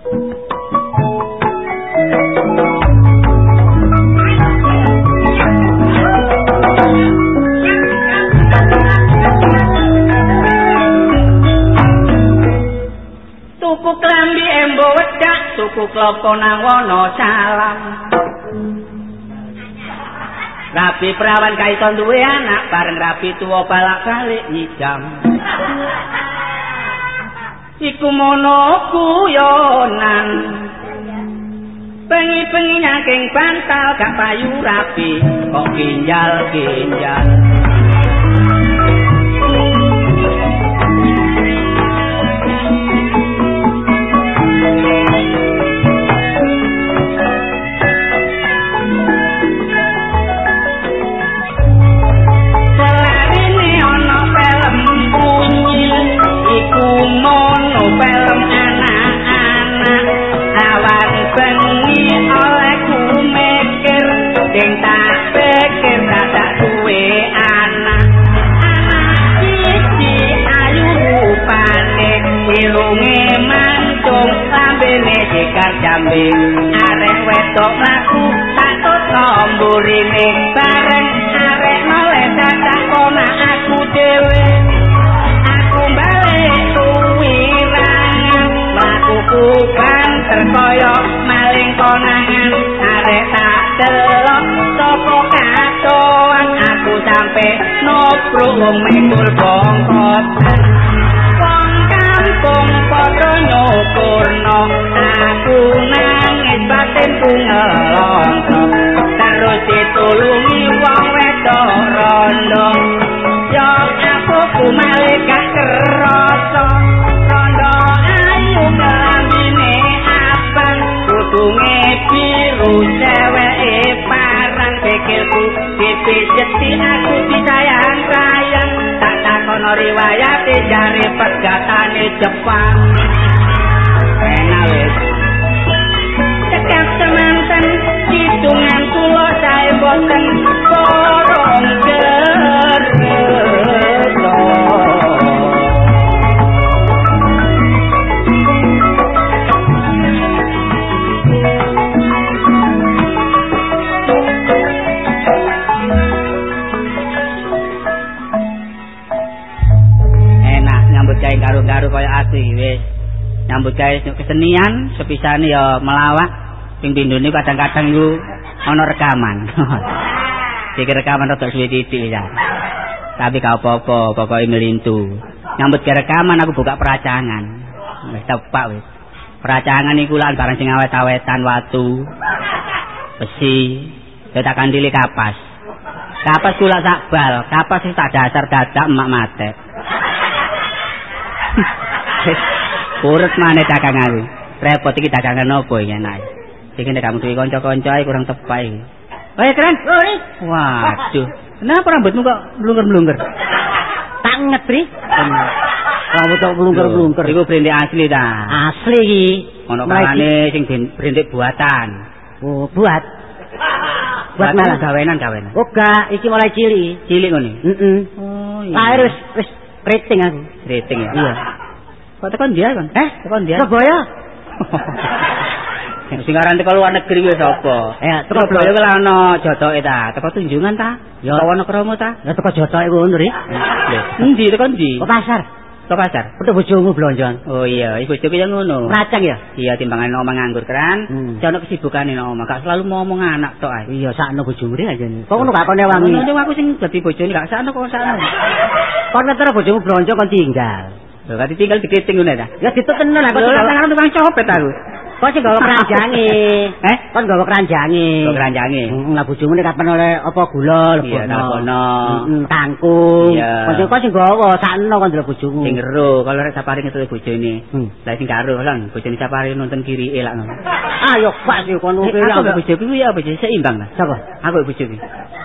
Tuku klambi embo wedak, tuku klopo nang wono salam. Rapi perawan kaiton duwe anak, bareng rapi tuwa balak balik nyidam. Iku mono kuyonan. Pengi-pengi nyaking bantal gak payu rapi, kok ginjal-ginjal. Jambe. Arek wedok laku, tak tutup mburine, bareng arek noleh dadak kona aku dhewe. Aku balik kuwirangan, lakuku banter kaya maling konangan. Arek tak delok sapa katoan, aku sampe nobruk wong mekul bongkotan. Wong kampung padha nyukurno, aku nangis batinku ngelongso. Terus ditulungi wong wedok rondo. Ya aku ku malaikat kerasa. Rondo ayu kelambine abang, kudunge biru ceweke parang pikirku dipijeti aku disayang sayang tak takono riwayate jare pegatane Jepang. Wis cekap semanten kidungan kula sae boten korong gerso iki wis. Nyambut gawe kesenian sepisane ya melawak. Ping pindune kadang-kadang iku ana rekaman. Iki rekaman rada suwe titik ya. Tapi gak apa-apa pokoke melintu. Nyambut gawe rekaman aku buka peracangan. Wis tepak wis. Peracangan iku lan barang sing awet-awetan watu besi tak kandili kapas. Kapas kula sak bal kapas sing tak dasar dadak emak mate Urut maneh dagang aku. Repot iki dagangan opo iki enak. Iki nek kamu duwe kanca-kanca kurang tepak iki. Woi keren. Waduh. Kenapa rambutmu kok blungker-blungker? Tak nget, Pri. Rambut kok blungker-blungker. Iku brintik asli ta. Asli iki. Ono kalane sing brintik buatan. Oh, buat. Buat malah gawenan gawenan. Oh, gak, iki mulai cilik. Cilik ngene. Heeh. Oh Lahir wis wis rating aku. rating ya. Iya. Kok tekan dia kan? Eh, tekan dia. Surabaya. Sing aran teko luar negeri wis sapa? Ya, teko Surabaya kuwi ana jotoke ta, teko tunjungan ta? Ya. Utawa ana kromo ta? Ya teko jotoke ngono, Ri. Endi teko endi? Ke pasar. Ke pasar. Udah bojomu blonjon. Oh iya, iku bojoku yang ngono. Racang ya? Iya, timbangan omah nganggur kan. Hmm. Jono kesibukane nang omah, gak selalu ngomong anak tok ae. Iya, sakno bojomu ri aja. Kok ngono gak kone wangi. Ngono aku sing dadi bojone gak sakno kok sakno. Kon ngetero bojomu blonjo kon tinggal. Lho, kati tinggal dikiting ngono ta? Ya ditukenno lah kok lah tukang copet aku. Kok sing gawe keranjange. Eh? Kon gawe keranjange. Kok keranjange? Heeh, lah bojomu nek kapan oleh apa gula Iya, lebono. lebono. Heeh, kangkung. Iya. Kok sing kok sing gawe sakno kon delok bojomu. Sing ero, kalau rek sapari ngetut bojone. Hmm. Lah sing karo lan bojone sapari nonton kiri elak ngono. Ayo pas yo kon Eh, ngene Aku mbek bojoku kuwi ya bojo seimbang lah. Sapa? Aku bojoku.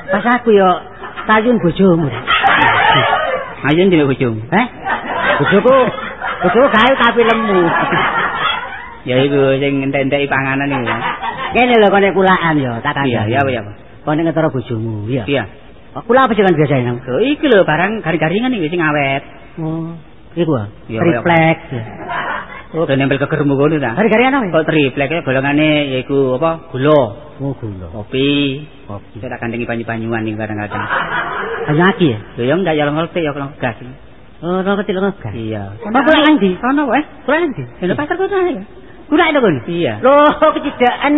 Pas aku yo kayun bojomu. Ayo ndi mbek bojomu? Eh? Bojoku bojoku gawe tapi lemu. Ya iku sing entek-enteki panganan iku. Kene lho kene kulaan yo tak kandhani. Iya, iya apa ya, Pak? Kon ngetero bojomu, iya. Iya. Oh, Kula apa sih kan biasa nang? Lho iki lho barang garing-garingan iki sing awet. Oh, iku ah. Iya, triplek. Oh, ben nempel kegermu ngono ta. Gari-gari ana. Kok triplek ya golongane yaiku apa? Gula, Oh, gula. kopi. Kopi. Saya tak kandengi banyu-banyuan iki kadang-kadang. Banyak lagi ya? Lho ya enggak ya ngerti ya kalau gas. Oh, ora kecil ngegas. Iya. Apa kula nang ndi? Sono wae. Kula nang ndi? Lho pasar kok ya. Kula itu kon. Iya. Loh, kecidakan.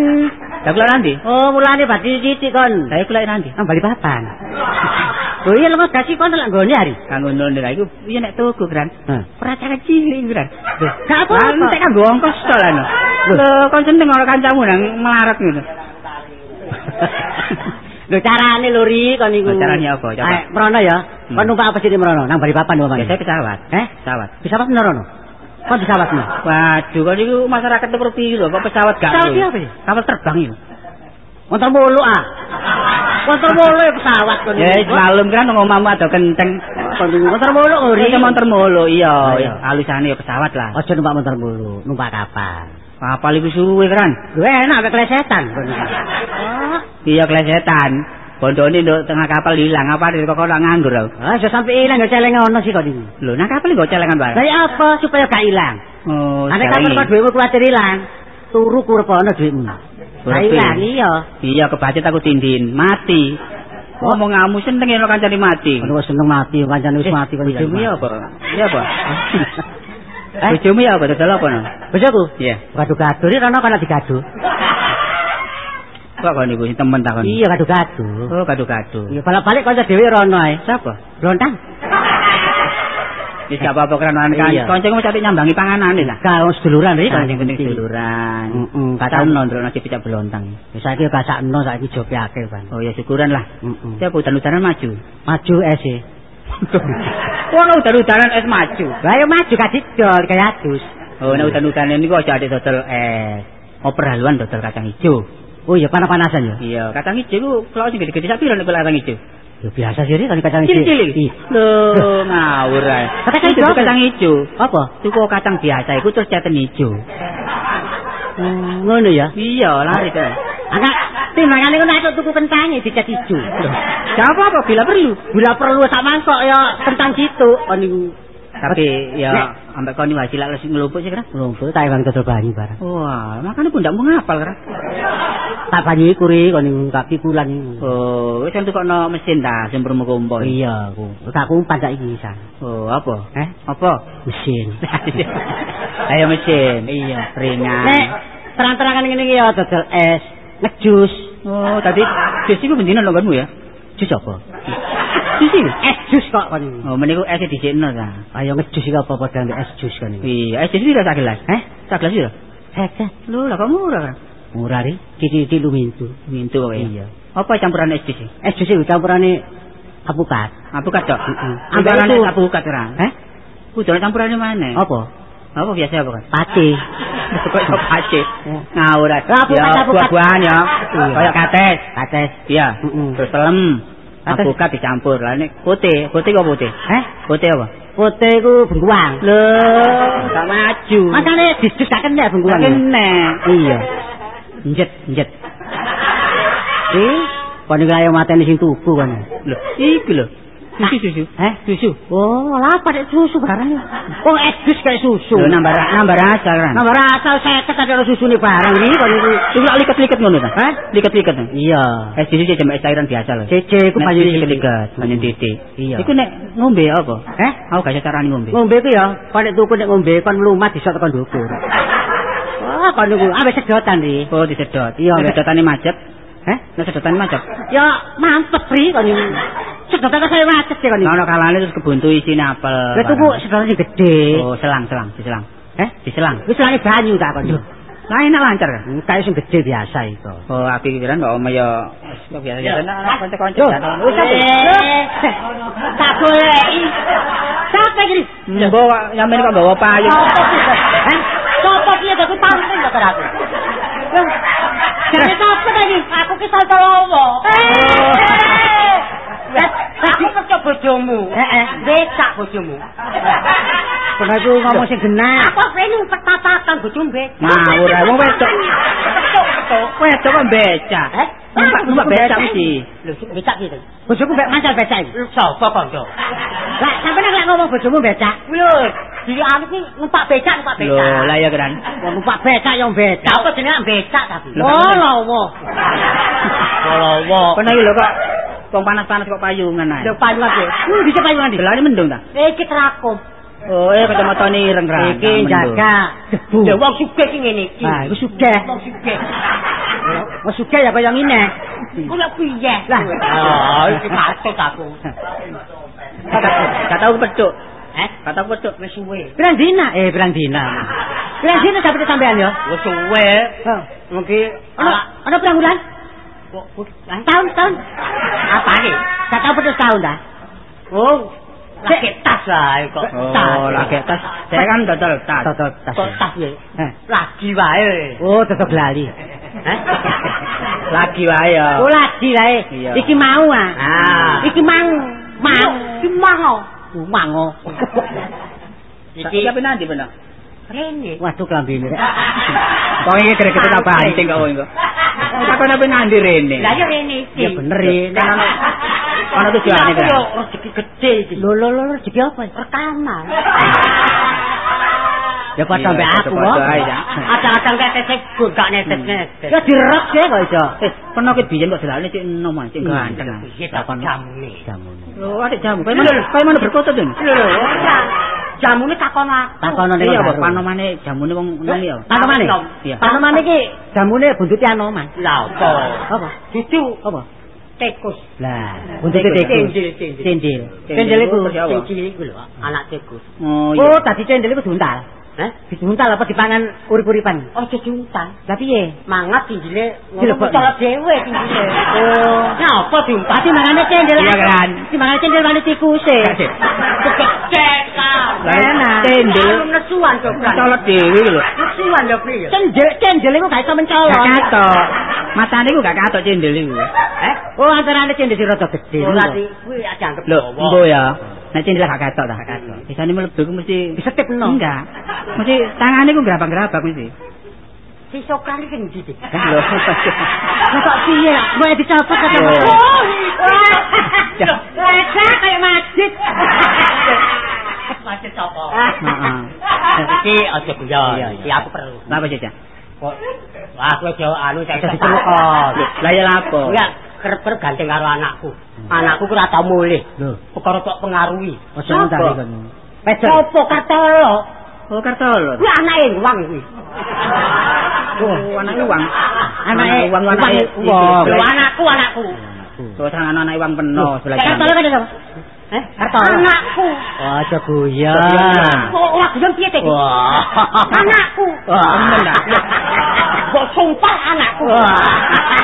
Lah kula nanti. Oh, mulane bati titik kon. Saya kula nanti. Nang Bali Papan. Oh iya lho gasi kon lak nggone hari. Kang ngono nek iku iya nek tuku kan. Hah. Peracaka cilik kan. Lho, Gak apa-apa. Entek kan bongkos to lan. Lho, kon seneng ora kancamu nang melarat ngono. Lho carane lho ri kon niku. Carane apa? Coba. Eh, merono ya. Hmm. Kon numpak apa sih merono? Nang Bali Papan umpamane. Biasanya pesawat. Eh? Pesawat. Pesawat merono. Kok pesawat nih? Waduh, kan itu masyarakat seperti itu loh. Kok pesawat gak? Pesawat lho? apa ya? Kapal terbang itu. Motor mulu ah. Motor mulu ya pesawat kon. Ya, malum kan ngomamu ada kenteng. Kon niku motor mulu kok ri. Motor mulu, iya. Oh. Alusane ya pesawat lah. Ojo numpak motor mulu, numpak kapal. Kapal itu suwe kan. Lho enak mek klesetan. Oh. Iya klesetan. Bondone nduk tengah kapal hilang apa dari kok ora nganggur. Ah, aja sampe ilang gak celeng ono sih kok niku. Lho, nah kapal kok celengan Lah bareng. ya apa supaya gak ilang? Oh, Ane kapal kok duitmu kuwatir ilang. Turu kurep ono duitmu. Gak Kurepe. ilang iya. Iya, kebacet aku tindin, mati. Ngomong ngamu seneng ya kancane mati. Wis seneng mati, kancane wis mati kon Bojomu ya apa? Iya apa? Eh? Bojomu ya apa? Dodol apa no? Bojoku? Iya. Gadu-gadu iki rono kana digadu. Kok kon iku temen takon. Iya gadu-gadu. Oh, kado-kado. Iya balik-balik kanca dhewe rono ae. Siapa? Blontang. Wis gak apa-apa kerenan kan. Iya. Kancamu cari nyambangi panganane lah. Kau seduluran iki Kan kan sing penting duluran. Heeh, Kata kata nondro nasi picak belontang. Wis saiki kasakno saiki jope akeh, Bang. Oh ya syukuran lah. Heeh. Siapa udan-udanan maju. Maju es Wong udan-udanan es maju. Lah ya maju kadidol kaya adus. Oh nek udan-udanan niku aja ada dodol es. Oper haluan dodol kacang hijau. Oh iya panas-panasan ya. Iya, kacang hijau ku kalau sing gede-gede sak piro nek kacang hijau? Ya biasa sih kan kacang hijau. Cilik-cilik. Iya. Lho, ngawur ae. Kacang apa? kacang hijau. Apa? Tuku kacang biasa iku terus ceten hijau. Hmm, ngono ya. Iya, lari kan. Anak timbangane kok nek tuku kentang ya dicat ijo. Gak apa-apa bila perlu. Bila perlu sak mangkok ya kentang gitu kon niku. Tapi ya ambek kon iki wae lek ngelumpuk sih kan. Lumpur tak bang dodol banyu barang. Wah, makanya pun ndak mau ngapal kan. Tak banyu iku ri kon niku tak pikulan niku. Oh, wis entuk mesin ta sing perlu kumpul. Iya, aku. Tak kumpan sak iki san. Oh, apa? Eh, Apa? mesin. Ayo mesin. Iya. Ringan. Nek terang-terangan ngene iki ya dodol es, ngejus. Oh, tadi jus iku bendina longgonmu ya? Jus apa? Jus iki. Es jus kok niku. Oh, meniku es disikno ta. Ayo ngejus iki apa padha ambek es jus kan iki. Iya, es jus piro sak gelas? Eh, Sak gelas piro? hebat. Lho, lah kok murah kan? Murah ri, titik-titik lumintu. Mintu kok ya. Iya. Apa campuran es jus? iki? Es jus iki campurane apukat. Apukat tok. Heeh. Campuran Ambek es itu- apukat ora? Eh? Kudu campurannya mana? Apa? Apa biasa apa kan? Pati. Kok iso pacet. Ngawur. Lah, Ya, buah-buahan ya. Iya. Kayak kates. Kates. Iya. Terus telem. Kates. Apukat dicampur. Lah nek putih, putih kok putih? Eh? Putih apa? Putih iku bengkuang. Lho, tak maju. Makane dijus gak kena bengkuang. kene. Iya. Njet, njet. Ih, kon iki ayo mateni sing tuku kan. Lho, iki lho. Nah. Susu, susu. Eh? Susu. Oh, lah pada susu barang ya. Oh, es jus kayak susu. Lho nambah nambah rasa kan. Nambah rasa saya ada susu nih barang ini kon iki. Iku lak liket-liket ngono ta? Hah? Liket-liket. ta? Iya. Es jus iki cuma es cairan biasa lho. Cece iku banyu jus iki. liket-liket, banyu titik. Iya. Iku nek ngombe apa? Eh? Aku gak carane ngombe. Ngombe ku ya, nek tuku nek ngombe kon mlumat disot tekan ndukur. Oh, kon niku ambek sedotan iki. Oh, disedot. Iya, Mbak. sedotane macet. Eh? Nek sedotane macet. Ya mampet pri kon. Sedotan saya macet ya kon. Ono kalane terus kebuntu isine apel. Lah tuku sedotan sing gede. Oh, selang, selang, diselang. Eh? Diselang. Wis lange banyu tak kon. Lah enak lancar? Hmm, Kayak sing gede biasa itu. Oh, api pikiran kok ya kok biasa biasa Iya. nah kanca-kanca wis apa? Tak goleki. Sampai gini. Mbok nyampe kok bawa payung. Sopo ki? Eh? Sopo ki aku pancing kok aku. Jadi sopo tadi? Aku ki Santolowo. Aku kerja bojomu. Heeh. Becak bojomu. Kena itu ngomong sing genah. Aku pengen petatakan bojomu becak. Ngawur ae wong wedok. Wedok kok becak. Eh? Numpak numpak becak mesti. Lho, becak gitu. Bojoku mek mancal becak iki. Sopo kanca? Lah, sampeyan lek ngomong bojomu becak. Lho, diri anu ki numpak becak, numpak becak. Lho, lah ya. Wong numpak becak yang becak. Apa jenenge becak tapi? Oh, lawa. Lawa. Kono iki lho kok wong panas-panas kok payungan ae. Lho payungan iki. Hmm, bisa payungan di. Gelane mendung ta? Iki terakum. Oh, eh kacamata ireng ra. Iki jaga debu. Lho wong sugih ki ngene iki. Ah, iku sugih. Wong sugih. Wong sugih ya kaya ngene. Kula piye? Lah. Ah, iki patut aku. Gak tau kepethuk. Eh, Gak tau kepethuk. wis suwe. Pirang dina? Eh, pirang dina. Pirang dina sampe sampean yo. Wis suwe. Oh. Mungkin Ana ana pirang bulan? Tahun, tahun. apa iki? Gak tau putus tahun ta? Oh, lagi tas lah kok. Oh, lagi tas. Saya kan dodol tas. Toto tas. Kok tas ya? Eh. Lagi wae. Oh, tetep lali. Hah? Lagi wae ya. Oh, lagi wae. Iki mau ah. Ah. Iki mang. Mang. Iki mango. Oh, mango. Iki apa nanti bener? Rene. Waduh klambine. Kok iki kira-kira tak banting kok engko. Apa apa nanti rene? Lah ya rene iki. Ya bener ini. Ana tujuane Aku yo kan. rezeki gede iki. Lho lho lho rezeki apa? Rekaman. Ya pas sampe aku padha-padha kok. ae, ya. Ada-ada tetesek gur gak netes-netes. Ya direk sih kok iso. Eh, pernah ke biyen kok delane cek enom ae, cek ganteng. Iya tak jamune. Jamu. Lho, ada jamu. Kayak mana? Berkota tuh? Lho. Jamune takon aku. Takono ning Iya, apa karo. panomane jamune wong nang ya. Panomane? Panomane iki jamune buntuti anoman. Lah apa? Apa? Dudu Apa? tekus. Lah, buntuti tikus. Cendil, cendil. Cendil. Iku. Cendil iku lho, anak tekus. Oh, iya. Oh, tadi cendil iku diuntal. Hah? Diuntal apa dipangan urip-uripan? Oh, utang. Lah piye? Mangat tinggile ngomong colok dhewe tinggile. Oh. Nyapa diumpat? Pasti mangane cendil. Iya, kan? Si mangane cendil wani tikuse. Kecek kan. Lah, Enak. Cendil. nesuan to kan. Colot dhewe lho. Nesuan lho piye? Cendil, cendil iku gak iso mencolot. Gak katok. Matane ku gak katok cendel iku. Eh? Oh, antarane cendil sing rada gedhe. Ora di kuwi dianggap Lho, embo ya. Nek cendel gak katok ta? Gak katok. Bisane mlebu ku mesti Disetip no. enggak. Mesti tangane ku gerabak-gerabak mesti. Si Sokran iki ndi sih? Lho. Lah kok piye lah? Mau dicopot kata Oh. Oh. Raja kayak masjid. Macet sapa? Heeh. Iki aja guyon. Iya, Iki iya. aku perlu. Napa Caca? Kok aku aja anu saya diceluk. diceluk. Lah ya lapo? Enggak, kerep-kerep ganteng karo anakku. Anakku ku ora tau mulih. Lho, Perkara kok pengaruhi. ojo ngentari kon. Pedot. Sopo Kartolo? Oh, kartolo. Kuwi anake wong kuwi. Oh. Anake uang anake uang. Lho anakku, anakku. Terus anak uang penuh sebelah Kartolo kan apa? Eh, Kartolo. Anakku. Ojo guyon. Kok ora guyon piye teh? Wah. Anakku. Wah, temen dah. Kok sumpah anakku.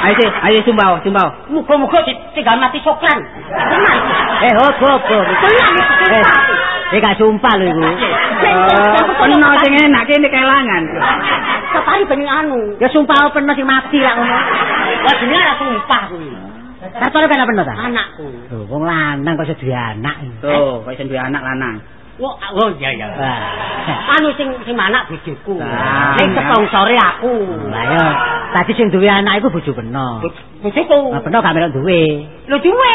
Ayo sih, ayo sumbau, sumbau. Muga-muga tinggal mati soklan. Tenan. Eh, opo opo. Tenan iki Eh, sumpah. eh gak sumpah lho iku. Oh, penuh sing enak kene kelangan. Sapari bening anu. Ya sumpah penuh sing mati lah ngono. Wah jenenge ora sumpah kuwi. Kan penuh ta? Anakku. Lho, wong lanang kok duwe anak. Tuh, kok iso duwe anak lanang. Wah, oh iya iya. Anu sing sing anak bojoku. Ning iya. sepongsore aku. Lah ya, tadi sing duwe anak iku bojo peno. Bojoku. Lah peno gak melok duwe. Lho duwe.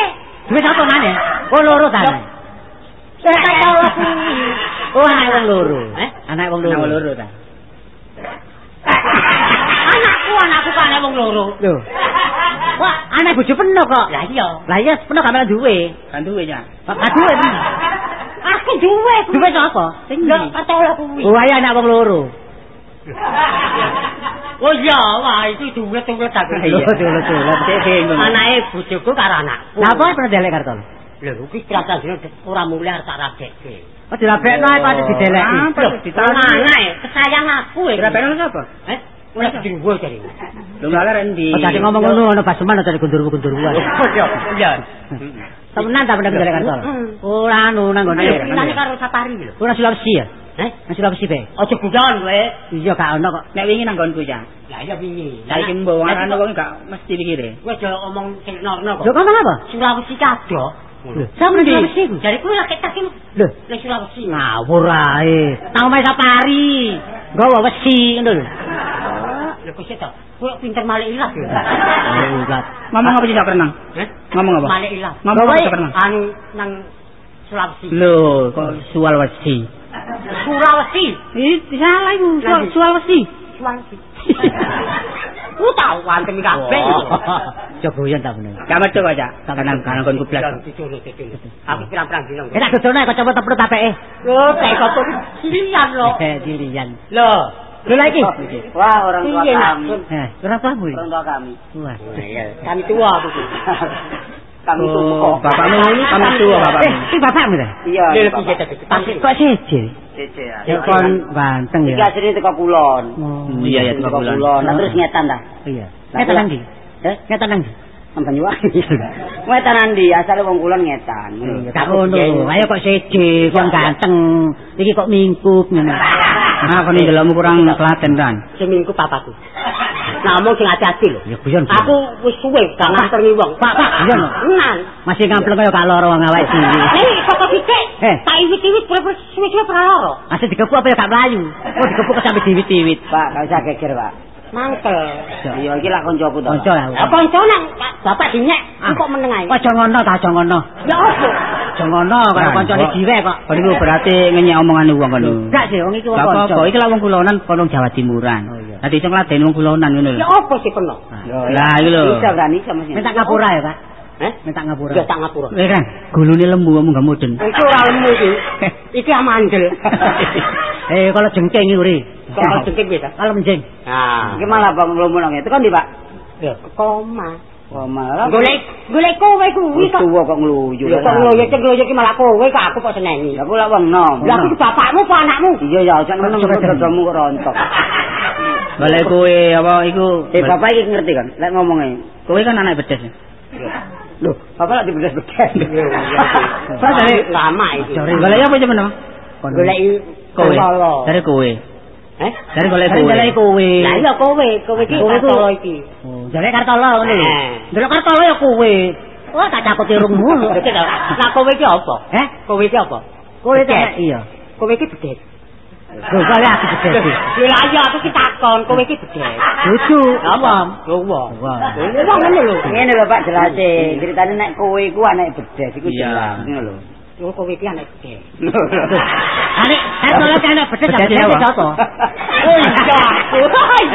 Duwe sapa maneh? Oh loro ta. Saya tahu kuwi. Oh anak wong loro. Eh? Anak wong Anak loro. loro ta. Anakku anakku kan wong loro. Lho. Wah, anak bojo peno kok. Lah iya. Lah iya peno gak duwe. Kan duwe ya. Gak duwe. Aku duwe. Duwe sapa? Sing Lah ndi? katola kuwi. Oh ayo anak wong loro. Oh iya, wah itu duwe tuwe tak. Iya. Lho, lho, lho, lho. Cek bingung. Anake bojoku karo anakku. Lah apa pernah delek kartol? Lho kira-kira dene ora mulih arep tak radekke. Oh dilabekno ae kok dideleki. Apa Lho, ditaruh? anake kesayang aku iki. Kira bener sapa? Eh? Ora diwo jare. Lho ngalar endi? Oh tadi ngomong ngono ono baseman tadi gundur-gunduruan. Iya, iya. Temenan ta bener delek kartol? Mm. Ora anu nang ngene. Ayo pinane karo Sapari lho. Ora Sulawesi ya? Eh? Nang Sulawesi be. Aja guyon kowe. Iya gak ono kok. Nek wingi nang nggonku ya. Lah iya wingi. Saiki mbok warane wong gak mesti pikire. Kowe aja omong sing norno Lho kok. ngomong apa? Sulawesi kado. Sampe Endi? Sulawesi ku. Jadi kowe lagi tak ini. Lho, Ning Sulawesi. ngawur ae. Nang omahe Sapari. Nggawa wesi ngono lho. Lho kok to? Kowe pinter malih ilas lho. Oh, enggak. Ngomong apa sih sak renang? Eh? Ngomong apa? Malih ilas. Ngomong apa sak renang? Anu nang Sulawesi. Lho, kok Sulawesi. Sulawesi. Iki salah iku, Nanti. Sulawesi. Sulawesi. Ku tau wantemi kabeh. Jogoyan ta bener. Medhok kok, Cak. Kanan kanan kon kublas. Aku pirang-pirang dino. Eh tak dodono kok coba teprut apike. Yo, tek kok silian lho. Eh dilian. Lho. Lho la iki. Wah, orang tua kami. Eh, ora tahu iki. Orang tua kami. Wah. Kami tua aku. Kami tua. bapakmu ini kami tua Eh, bapakmu. iki bapakmu ta? Iya. Lho, piye Bapak. tadi? Tapi Kok siji? Cece ya. Ya kon ganteng Iki ya. asline teko kulon. Oh, Iya, ya, Teko kulon. Nah, terus ngetan dah. Iya. Ngetan nang ndi? Eh, Ngetan nang ndi? nang Banyuwangi. Ngetan nandi, asale wong kulon ngetan. Tak ngono. Ayo kok siji, kon ganteng. Iki kok mingkup ngene. Ah, kon ndelokmu kurang telaten kan. seminggu papaku. Namun sing hati-hati lho. Ya guyon. Aku wis suwe gak nganterni wong. Pak, Pak, guyon. Masih ngampleng kaya lara wong awake dhewe. Kok sithik. Eh. Tak iwit-iwit berapa suwe-suwe praloro. Asih digepuk apa ya gak mlayu. Oh digepuk kok sampe diwit-diwit. Pak, gak usah geger, Pak. Mangkel. Iya, iki lak koncoku to. Kanca ya. Lah kanca nang bapak dinyek Ah. kok meneng ae. Kok aja ngono ta, aja ngono. Ya opo? Aja ngono karo Nah, kancane kok- iku berarti ngenyek omongane wong kon. Enggak sih, wong iki wong Gak kanca. apa-apa, iki lak wong kulonan kono Jawa Timuran. Oh, iya. Dadi iso ngladeni wong kulonan ngono Ya lho. opo sih kena? Lah iki lho. Bisa berani sama sini. Minta ngapura ya, Pak. Eh? Minta ngapura. Ya tak ngapura. Eh kan, gulune lembu omong gak mudeng. Iki ora lemu iki. Iki amandel. Eh, kalau jengking iki uri. Kok jengking bisa? Kalau menjing. Nah. Iki malah Bang belum menang itu kan di Pak. Ya koma. Malah. Golek golek kowe kuwi Wis kok. tuwa kok ngluyu. Ya kok ngoyo cek ngoyo iki malah kowe kok aku kok seneni. Ya kula wong nom. Lah aku bapakmu apa anakmu? Iya ya, jan meneng dodomu kok rontok. Balik kowe apa iku? Eh bapak iki ngerti kan? Lek ngomongnya. kowe kan anak bedes. Loh, bapak lagi bedes-bedes. Pak dari lama iki. Golek apa jeneng? Golek Kowe. Dari kowe. Eh? Dari golek kowe. jalai kowe. Lah iya kowe, kowe iki Kowe Kartolo iki. Oh, jalai kartolo ngene. Eh. Delok kartolo ya kowe. Wah, tak takut irungmu. Nah kowe iki apa? Eh? Kowe iki apa? Kowe tak iya. Kowe iki bedes. Lho, kali aku bedes. Lah iya aku ki takon, kowe iki bedes. Dudu. Apa? Yo wong. Wong ngene lho. Ngene lho Pak jelasin. Ceritane nek kowe iku anak bedes iku jelas. Ngono lho. Yo kowe iki anak bedes. Ane, kartolo kan ana bedes Bedes bedes apa? apa? Oh iya.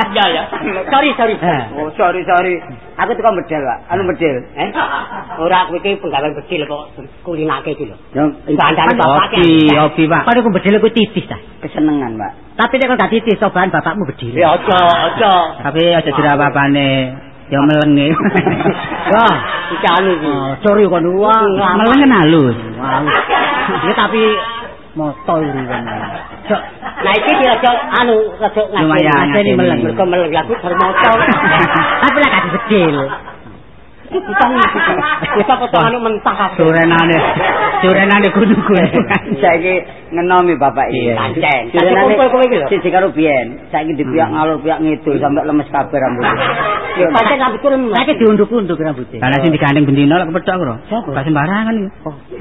Iya ya. Sorry sorry. Oh, sorry sorry. Aku tukang bedel, Pak. Anu bedel. Eh? Ora kowe iki penggawean bedil kok kulinake iki lho. Yang Bandane bapak Hobi, hobi, Pak. Kok iku bedele ku tipis ta? kesenengan, Pak. Tapi nek kok gak tipis cobaan bapakmu bedil. Ya aja, aja. Tapi aja dirapa-apane. Ya melenge. Wah, Iki anu iki. Oh, sorry kon wah. Meleng kan halus. Ya tapi moto iki kan. Cok, Nah iki kira anu rada Lumayan, ngajeni ngajeni. meleng. Mergo meleng ya aku bermoto. tapi lek gak bedil. Iki. Wis apa to anu mentah kabeh. Surenane. Surenane gunung-gunung. Saiki ngenomi bapak iki. Iya. Pancen. Surenane Tapi kumpul kowe iki lho. siji karo biyen. Saiki dipiak ngalur piak ngidul sampe lemes kabeh rambut. Ya pancen rambutku lemes. Lek diunduk-unduk rambutnya. Karena sing digandeng bendino lek kepethok karo. Siapa? Gak sembarangan iki.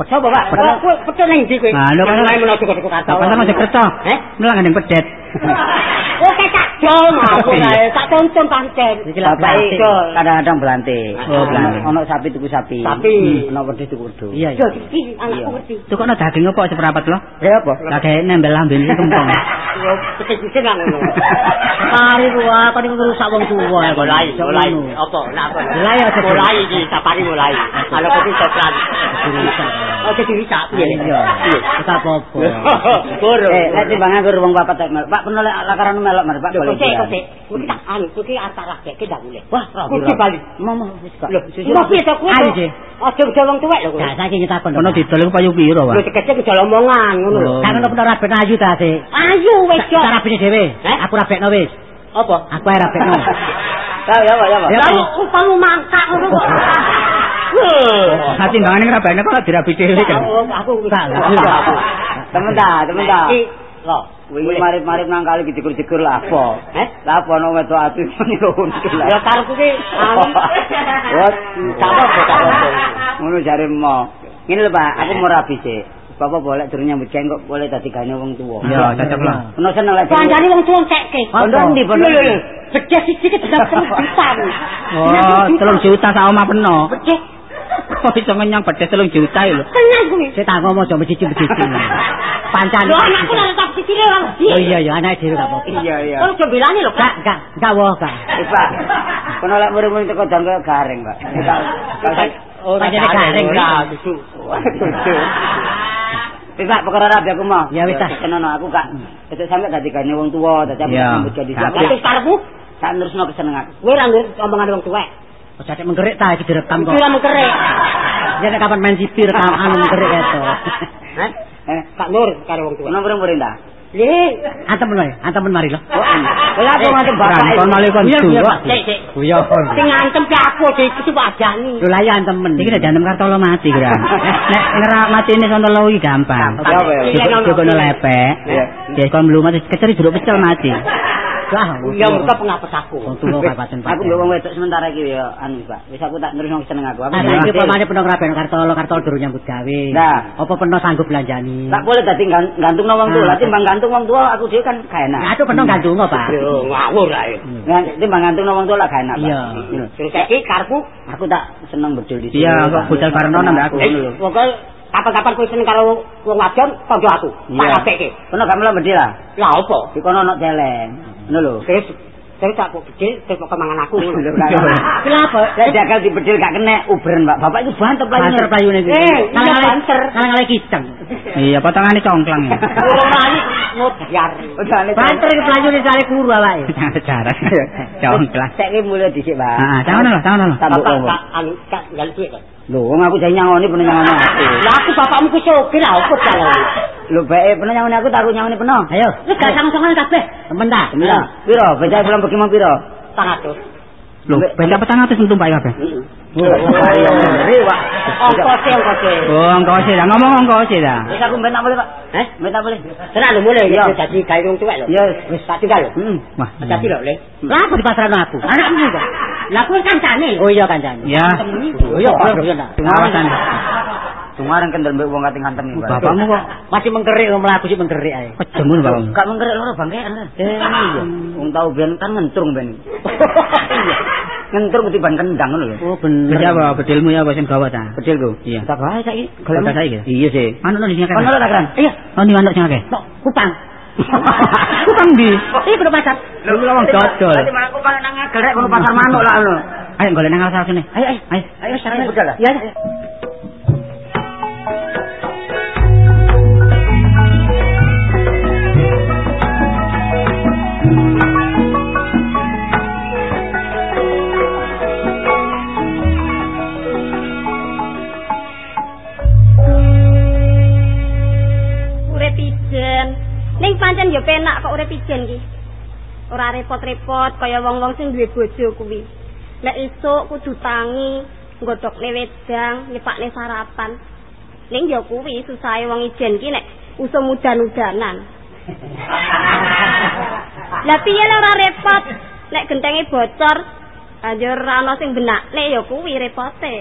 Coba Pak. Kok kowe pecel ning ndi kowe? Nah, lho, kan- Mulai menawa cukup kata. Kapan masih kerto? Eh? Melang gandeng pedet. Dong aku ae. Tak tonton pancen. Iki Betul. kadang-kadang belante. Oh, belante. Ono sapi tuku sapi. Sapi. Ono wedhus tuku wedhus. Iya, Yo iya. iki anakku ngerti. Itu kok ana daging apa seperapat lo? Ya apa? Lagi nembel lambene iki kempong. Yo kecil-kecil nang ngono. Mari gua kok niku rusak wong tuwa ya. Mulai, mulai. Apa? Nah, apa? Mulai aja, Bu. mulai iki, sapari mulai. Kalau kopi sopran. Oh, jadi bisa. Iya. Kita apa-apa. Boro. Eh, lek timbang aku wong bapak tak melok. Pak peno lek lakaran melok mari Pak boleh. kok sik, kok sik. Kuwi tak anu, kuwi lagi ki ndak boleh. Wah, kuwi bali. Mama wis kok. Lho, ngopi to kuwi. Ayo. Aja udah wong tuwek lho kuwi. Gak saiki nyetakon. Kono didol iku payu piro, Lho Pak? dikecek udah omongan ngono lho. Oh. Kan ono bener raben ayu ta sik. Ayo wis yo. Cara dhewe. Eh? Aku rabekno wis. Apa? Aku ae rabekno. Ya ya Pak, ya. Ya, Lah upamu mangkak ngono kok. Nah, timbangane ngrabane kok dirabi dhewe kan. Aku aku Enggak, enggak. aku. Temen ta, temen ta. Lho, Kuwi marip-marip nang kali dijegur-jegur lah apa? Eh? Lah apa ono wedok ati niku untul Ya karepku ki anu. Wot, Tak apa, tak apa. ngono jare mo. Ngene lho Pak, aku mau rabi sik. Bapak boleh durung nyambut gawe kok boleh dadi gane wong tuwa. Ya, cocok lah. Ono seneng lek. Kancane wong tuwa cekke. Bondo ndi bondo? Lho, lho, lho. Perlu juta. Oh, telung juta sak omah peno. Bedes. Kok iso ngenyang pedes 3 juta lho. Tenan kuwi. Saya tak ngomong aja mecici-mecici. Pancane. Lho anakku lho tak cicile ora. Oh iya iya anake dhewe gak apa-apa. Iya iya. Kok belani lho, Gak gak gak woh gak. Eh, Pak. Kono lek muring-muring teko dangke garing, Pak. Oh, pancene garing susu. Wis Pak, perkara rabi aku mau. Ya, wis, ah. Kenono aku gak Cecek sampe dadi gane wong tuwa, dadi aku Ya. sambut jadi Gak siapa. Wis karepmu, Tak nerusno keseneng aku. kowe ra ndur omongan wong tuwek. Oh, jadi menggerik ta iki direkam kok. Kira mengkerek. Ya nek kapan main sipir rekam anu menggerik itu. Hah? Eh, Kak Nur karo wong tuwek. kono muring-muring ta? Le, Antem wae, antem mari lho. Oh, lha aku ngantem bapak. Kon malih kon Iya, iya. Pak. Guyon. Sing ngantem ki aku iki kudu ajani. Lho lah ya antemen. Iki nek janem kartolo mati kira. Nek ngerak matine sono iki gampang. Apa ya? Cukup lepek. Iya. Ya kon mlumat keceri jeruk pecel mati. Lah, Ya muka pengapes aku. Wong tuwa kapaten Aku mbok wong wedok sementara iki ya anu Pak. Wis aku tak nerusno keseneng aku. Aku Ah, hasil. pamane penuh raben Kartolo, Kartolo durung nyambut gawe. Nah. apa penuh sanggup belanjani? Tak boleh dadi gan- gantungno wong tuwa. Ah. Lah timbang gantung wong tuwa aku dhewe kan gak enak. Itu penuh gantung Pak. Yo ngawur ae. Timbang gantungno wong tuwa lah gak enak. Pak. Iya. Ngono. Terus saiki karepku Aku tak seneng bedol di sini. Iya, kok budal Karno nambah aku. Eh, pokoke kapan-kapan kowe seneng karo wong wadon, tanggo aku. Tak Iya. rapekke. Kono gak melu bedil lah. Lah opo? Di kono ono celeng. Ngono lho. Terus terus tak kok gede, terus kok mangan aku. Kenapa? Lek jagal dibedil gak kena ubren, Pak. Bapak itu bantep Banter playune iki. Eh, Ngalale- banter. Ngalale kiceng. Iya, potongane congklang. Urung lali ngodyar. Banter iki playune sare kuru awake. Sejarah. Congklang. Saiki mulai dhisik, Pak. Heeh, jangan lho, jangan lho. Tak Bapak mbok tak anu tak gal duit kok. Lho, wong aku jane nyangoni penuh nyangoni aku. Lah aku bapakmu ku sopir lah opo kalau. Lho, bae penuh nyangoni aku tak nyangoni penuh. Ayo, Wis gak sama-sama kabeh. temen ta? Iya. Piro? Becak belum pergi mau piro? 100. Lho, becak petang atus entum Pak kabeh. Ayo, ngeri, Pak. Ongkose ongkose. Oh, ngomong engko sih dah. Wis aku mbek tak boleh, Pak. Eh? Mbek tak boleh. Tenan lho mulai Iya. ya dadi gawe wong tuwek lho. Wis tak tinggal lho. Hmm. Wah, Hati lho, Le. Lah apa dipasrahno aku? Anakmu kok. Lah kuwi kancane. Oh iya kancane. Ya. Oh iya, iya, iya. Pengawasan. Tungaran kendel mbek wong kating ngantem iki, Pak. Bapakmu kok Masih mengkerik mlaku sih mengkerik ae. kejemun bapakmu. Gak mengkerek loro bangkean kan. Eh, iya. Wong tau ben kan ngentrung ben. Iya. Ngentrung ketiban kendang ngono lho. Oh bener. Wis apa bedilmu ya apa sing gawa ta? Bedilku. Iya. Tak bae saiki. Golek saiki. Iya sih. Manuk nang sing akeh. Kono tak kan? Iya, Oh, ni manuk sing akeh. tok kupang. Di. Iya, kudu pasar. Lho wong dodol. Berarti malah kupang nang ngegerek kono pasar manuk lah ngono. Ayo golek nang alas sini. Ayo, ayo. Ayo. Ayo, lah. Iya, Ning pancen ya penak kok urip ijen ki. Ora repot-repot kaya wong-wong sing duwe bojo kuwi. Nek esuk kudu tangi, nggodhokne wedang, nyepakne sarapan. Ning ya kuwi susahe wong ijen ki nek usum udan-udanan. Lah piye ora repot? Nek gentenge bocor, banjur ora ana sing benakne ya kuwi repote.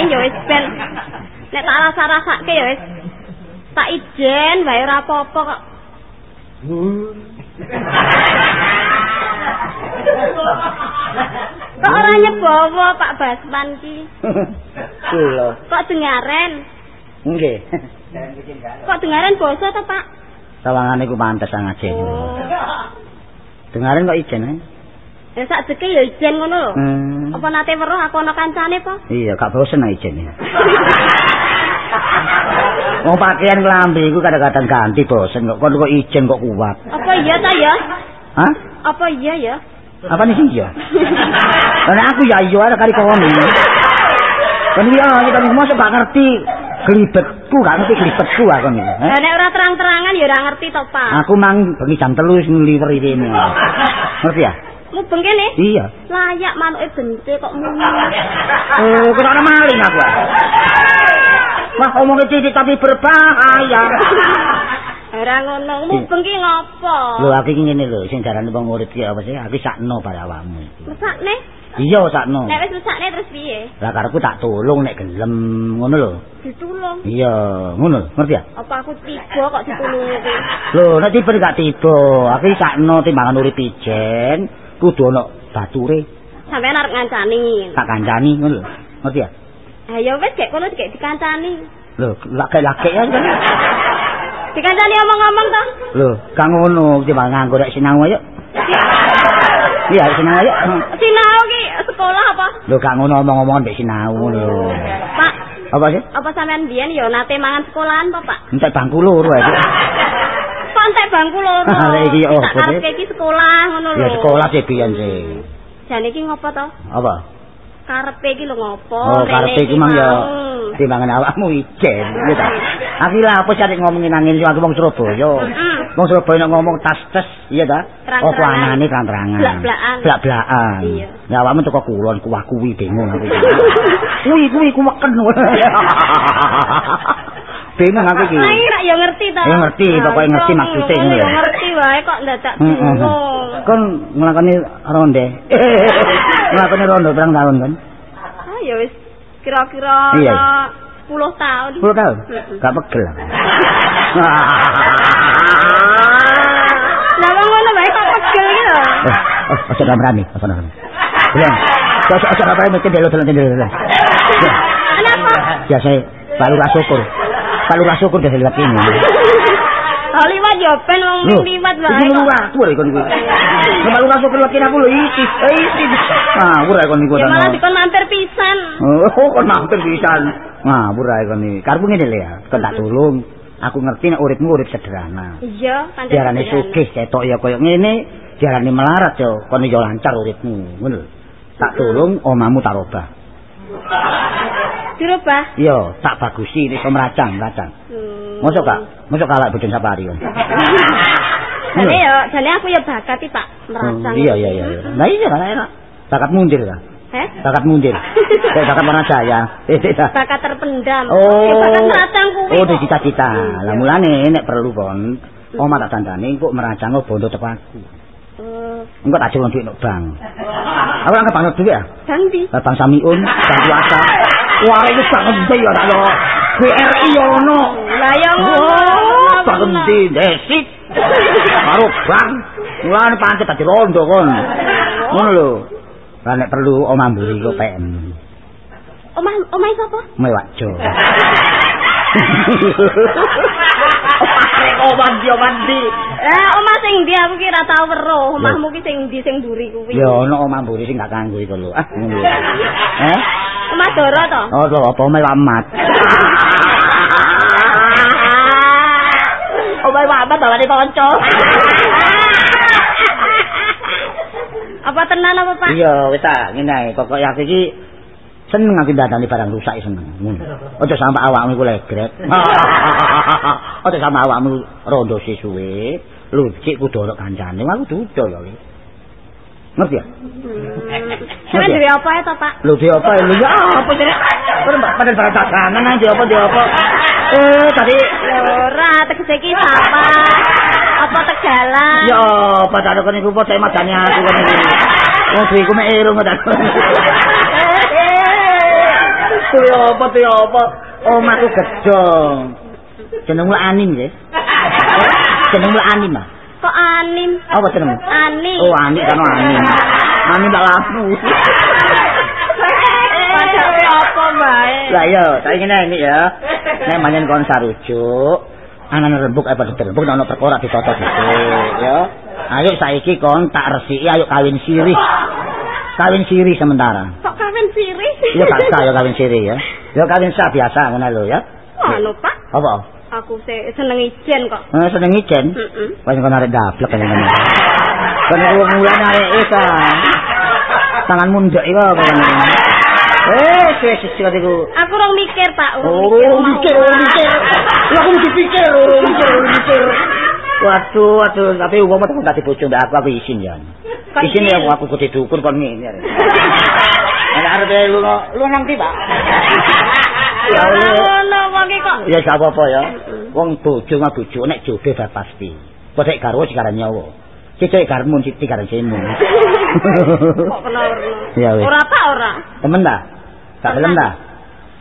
Ning ya wis ben nek tak rasa-rasake ya wis tak ijen wae ora apa-apa kok. Kok ora nyebowo Pak Basman ki? Kula. Kok dengaren? Nggih. Kok dengaren basa to, Pak? Sawangane ku pantes ngaji. Oh. Dengarin kok ijen eh? Ya sak deke ya ijen ngono lho. Hmm. Apa nate weruh aku ana kancane po? Iya, gak bosen ijen. Wong pakaian klambi iku kadang-kadang ganti bosen kok kon kok ijen kok kuat. Apa iya ta ya? Hah? Apa iya ya? Apa nih iya? Karena aku ya iya ada kali kono. Kan iya, kita mosok gak ngerti gelibetku, gak ngerti gelibetku aku nih. Eh? Lah nek ora terang-terangan ya ora ngerti to, Pak. Aku mang bengi jam telu wis ngliwer ini. Ngerti ya? Mubeng kene. Iya. Layak manuke bente kok muni. Eh, kok ana maling aku. ah. Wah, omongnya titik tapi berbahaya. Ora ngono, mubeng ki ngopo? Lho aku iki ngene lho, sing darane wong urip ki apa sih? Aku sakno bar awakmu. Mesakne? Iya sakno. Nek wis mesakne terus piye? Lah karepku tak tulung nek gelem ngono lho. Ditulung. Iya, ngono, ngerti ya? Apa aku tiba kok ditulungi kuwi? Lho, nek tiba gak tiba, aku sakno timbangan urip ijen, kudu ana bature. sampean arep ngancani. Tak kancani ngono lho. Ngerti ya? Ha ya wis gek kono gek dikancani. Lho, lake-lake ya kan. Dikancani omong-omong to. Lho, kang ngono bang nganggo rek sinau ayo. Iya, sinau ayo. Sinau ki sekolah apa? Lho, gak ngono omong-omong mbek sinau lho. Pak, Apa sih? apa sampean biyen ya nate mangan sekolahan apa, Pak? Entek bangku loro ae. Bangku loro? Ah, iki opo sih? arep iki sekolah ngono lho. Ya sekolah sih biyen sih. Jane iki ngopo to? Apa? Karepe iki lho ngopo? Oh, karepe iki mang ya timbangan awakmu ijen, gitu ta. Aku lah apa sih ngomongin angin aku wong Surabaya. Wong Surabaya nek ngomong tas-tes, iya ta? Terang-terangan. Apa anane terang-terangan. Blak-blakan. Blak-blakan. Iya. Ya awakmu teko kulon kuwah kuwi bingung aku. Kuwi kuwi kuweken. bingung aku iki. Lah ira ya ngerti to. Ya ngerti, iya, ngerti ngono ngono Ya ya. ngerti wae kok dadak Heeh. bingung. Kon nglakoni ronde. nglakoni ronde berang tahun kan? Ah ya wis kira-kira Iya. ana 10 tahun. 10 tahun. Gak pegel. Lah wong ngono wae kok pegel iki lho. Eh, oh, ojo kamrani, ojo kamrani. Bilang, ojo ojo kamrani mesti delo delo delo. delo. Ya, Kenapa? biasa baru ra syukur. Baru ra syukur dhewe lek ini. Oh liwat ya ben wong liwat wae. Iki kok. lu waktu lho kon kuwi. Nek baru ra syukur lek aku lho iki. Iki. Nah, ora kon niku Ya malah dikon mampir pisan. Oh, kon mampir pisan. Ngawur ae kon iki. Karepmu ngene lho ya, kon tak tulung. Aku ngerti nek uripmu urip sederhana. Iya, pancen. Diarani sugih ketok ya koyo ngene, diarani melarat yo, kon yo lancar uripmu, ngono lho. Tak tulung omamu tak robah. Dirubah. Yo, tak bagusi iso meracang, meracang. Hmm. Mosok Kak, mosok kalak bojo sapari kon. Jane ya, jane aku ya bakat iki, Pak, merancang. Iya iya iya. Lah iya kan enak. Bakat mundir lah. Heh? Bakat mundir. Kayak bakat warna jaya. Bakat terpendam. Oh. Ya, bakat merancang kuwi. Oh, di kok. cita-cita. Lah mulane nek perlu kon, omah tak dandani engko merancang bondo teko aku. Oh, Engko tak jelon duit nok bank. Aku nang banget duit ya. ganti. Lah Bang Samiun, Bang Kuasa. Wah, iki sak ngendi ya tak yo. BRI ono. Lah ya ngono. Sak ngendi desit. Karo bang. Mulane pancet dadi rondo kon. Ngono lho. Lah nek perlu omah mburi kok PM. Omah omah sapa? Mewak jo. Oh, mandi, oh, mandi. Lah omah sing ndi aku ki ora tau weruh. Omahmu ki sing ndi sing mburi kuwi? Ya ono omah mburi sing gak kanggo iku lho. Ah, ngono lho. Eh? Omah Doro to? Oh, lho, apa mewak mat. Oh, mewak mat bawane kanca. Apa tenan apa, Pak? Iya, wis tak ngene ae. Pokoke aku iki seneng aku dadani barang rusak seneng. Ngono. Aja sampe awakmu iku legret. Aja sampe awakmu rondo sisuwe. Lucik kudu ono kancane. Aku dudo ya. Ngerti ya? Sampe duwe apa ya to, Pak? Lho di apa lho ya apa jenenge? Ora padahal barang dagangan nang di apa di apa. Eh tadi Ora, tegese iki sapa? Apa tegalan? ya apa tak ada niku apa saya madani aku kan iki. Wong duwe mek irung ta. Ya apa ya apa? Omahku gedong. Jeneng mulai anim ya. Jeneng mulai anim ah. Kok anim? Apa jeneng? Ani. Oh anim kan anim. Anim tak. Padahal apa, Mbak? Lah iya, saya ngene ini ya. Nek manjen kon sarujuk, anak rembuk apa dirembuk ana perkara ditata dhisik ya. Ayo saiki kon tak resiki ayo kawin sirih. Kawin sirih sementara. Kok kawin sirih? Iya sah ya kawin sirih ya. Ya kawin sah biasa ngono lho ya. Anu, Pak. Apa? Aku se seneng ijen kok. Eh seneng ijen. Heeh. Wis kon arek dablek kaya ngene. Kon iku mulane arek isa. Tangan mundek iku apa kan. Eh, wis wis wis iku. Aku rong mikir, Pak. Oh, mikir, mikir. Lah aku mesti pikir, mikir, mikir. Waduh, waduh, tapi uang mah tak dibojo mbak aku, aku izin ya. Izin ya aku kudu diukur kon ngene. Ana arep lu lu nang ndi, Pak? Ya wong kok. Gak apa-apa ya. Wong bojo mah bojo nek jodoh bar pasti. Padha karo sing nyawa. Cecek karmu siti karo semu. Kok kena ora. Ya wis. Ora Pak, ora. Temen ta? Gak gelem ta?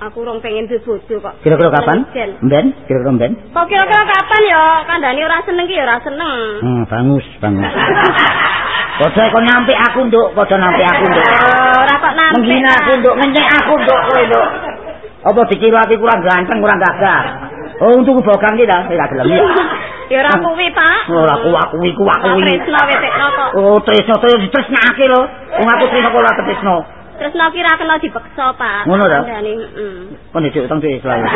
Aku rong pengen duwe bojo kok. Kira-kira kapan? Ben, kira-kira ben. Kok kira-kira kapan ya? Kandhane ora seneng ki ya ora seneng. Hmm, bagus, bagus. Padha kok nyampe aku, Nduk. Padha nyampe aku, Nduk. Ora kok nampi. Menghina aku, Nduk. Ngenyek aku, Nduk. Kowe, Nduk. Apa dikira aku kurang ganteng, kurang gagah? Oh, untuk bogang ki ta, ora gelem ya. Ya ora kuwi, Pak. Ora kuwi kuwi kuwi. Tresno wetekno kok. Oh, tresno to ditresnake lho. Wong aku tresno kok ora tresno. Tresno ki ra kena dipeksa, Pak. Ngono ta? Kandhane, heeh. Kon dicuk utang dhuwit selalu.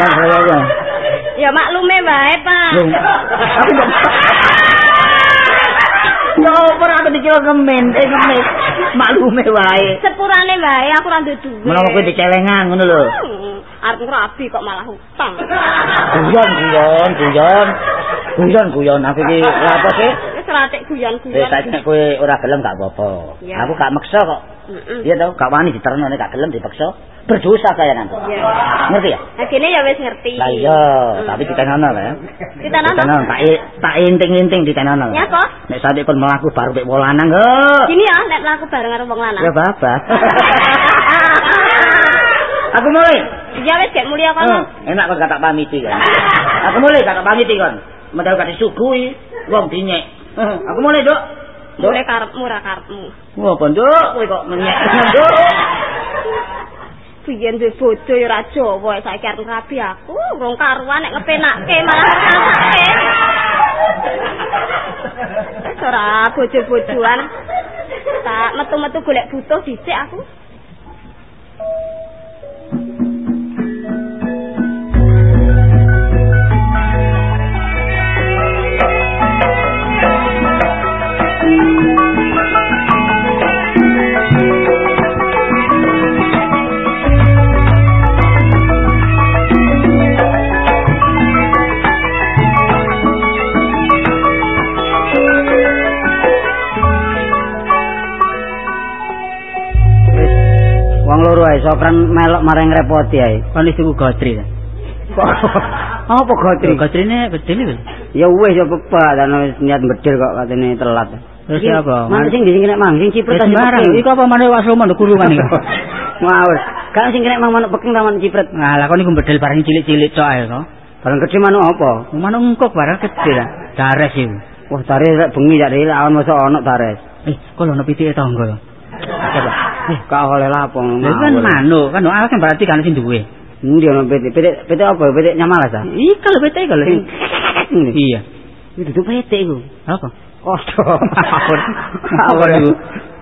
Kan saya ya. Ya maklume wae, Pak. Aku ora aku dikira kemen, eh kemen. Maklume wae. Sepurane wae aku ra duwe duwe. Menawa kowe dicelengan ngono lho. Hmm, Arep ngrabi kok malah hutang. Guyon, guyon, guyon. Guyon, guyon. Aku iki lha apa sih? Wis ratik Eh, guyon-guyon. saiki nek kowe ora gelem gak apa-apa. Aku gak maksa kok. Iya tau, gak wani diterno nek gak gelem dipaksa. Berdosa saya nanti. Ya. Ngerti ya? Agene ya wis ngerti. Lah iya, tapi ditenono ya. Ditanono. Ditenono, tak tak inting-inting ditenono. Ya apa? Nek sampe kon mlaku baru mek wong lanang, oh. Gini ya, nek mlaku bareng karo wong lanang. Ya baba. Aku mulai. Ya wis gek mulia Oh, kono. enak kon gak tak pamiti kan. Aku mulai gak pamiti kon. Medal kate sugui wong dinyek. Aku mulai, Dok. Dole karepmu ora karepmu. Wah, Dok, kowe kok menyek. Dok. Biyen duwe bojo ya ora Jawa, saiki arep rabi aku, rong karuan nek ngepenake malah ngrasake. Wis ora bojo-bojoan. Tak metu-metu golek butuh dhisik aku. Loro ae sopran melok marang repoti ae. Kon wis gotri ta. Apa gotri? Gotrine bedil iki. Ya wis ya pepak dan wis niat bedil kok katene telat. Terus apa? Mana sing sing nek mang sing cipret sembarang. Iku apa maneh wae somo kurungan iki. Ngawur. Kan sing nek mang manuk peking taman cipret. Nah, lah kon iku bedil bareng cilik-cilik tok ae kok. Bareng gede manuk apa? Manuk engkok bareng gede lah. Dares iku. Wah, dares rek bengi ya rek lawan masa ana dares. Eh, kok ono pitike tangga ya. Coba. Kok oleh lapo. Lha kan manuk, kan alas kan berarti kan sing duwe. Ndi ono pitik? Pitik pitik apa? Pitik nyamalas? Iya, kalau pitik kalau. Iya. Itu tuh pitik iku. Apa? Ngawur iku.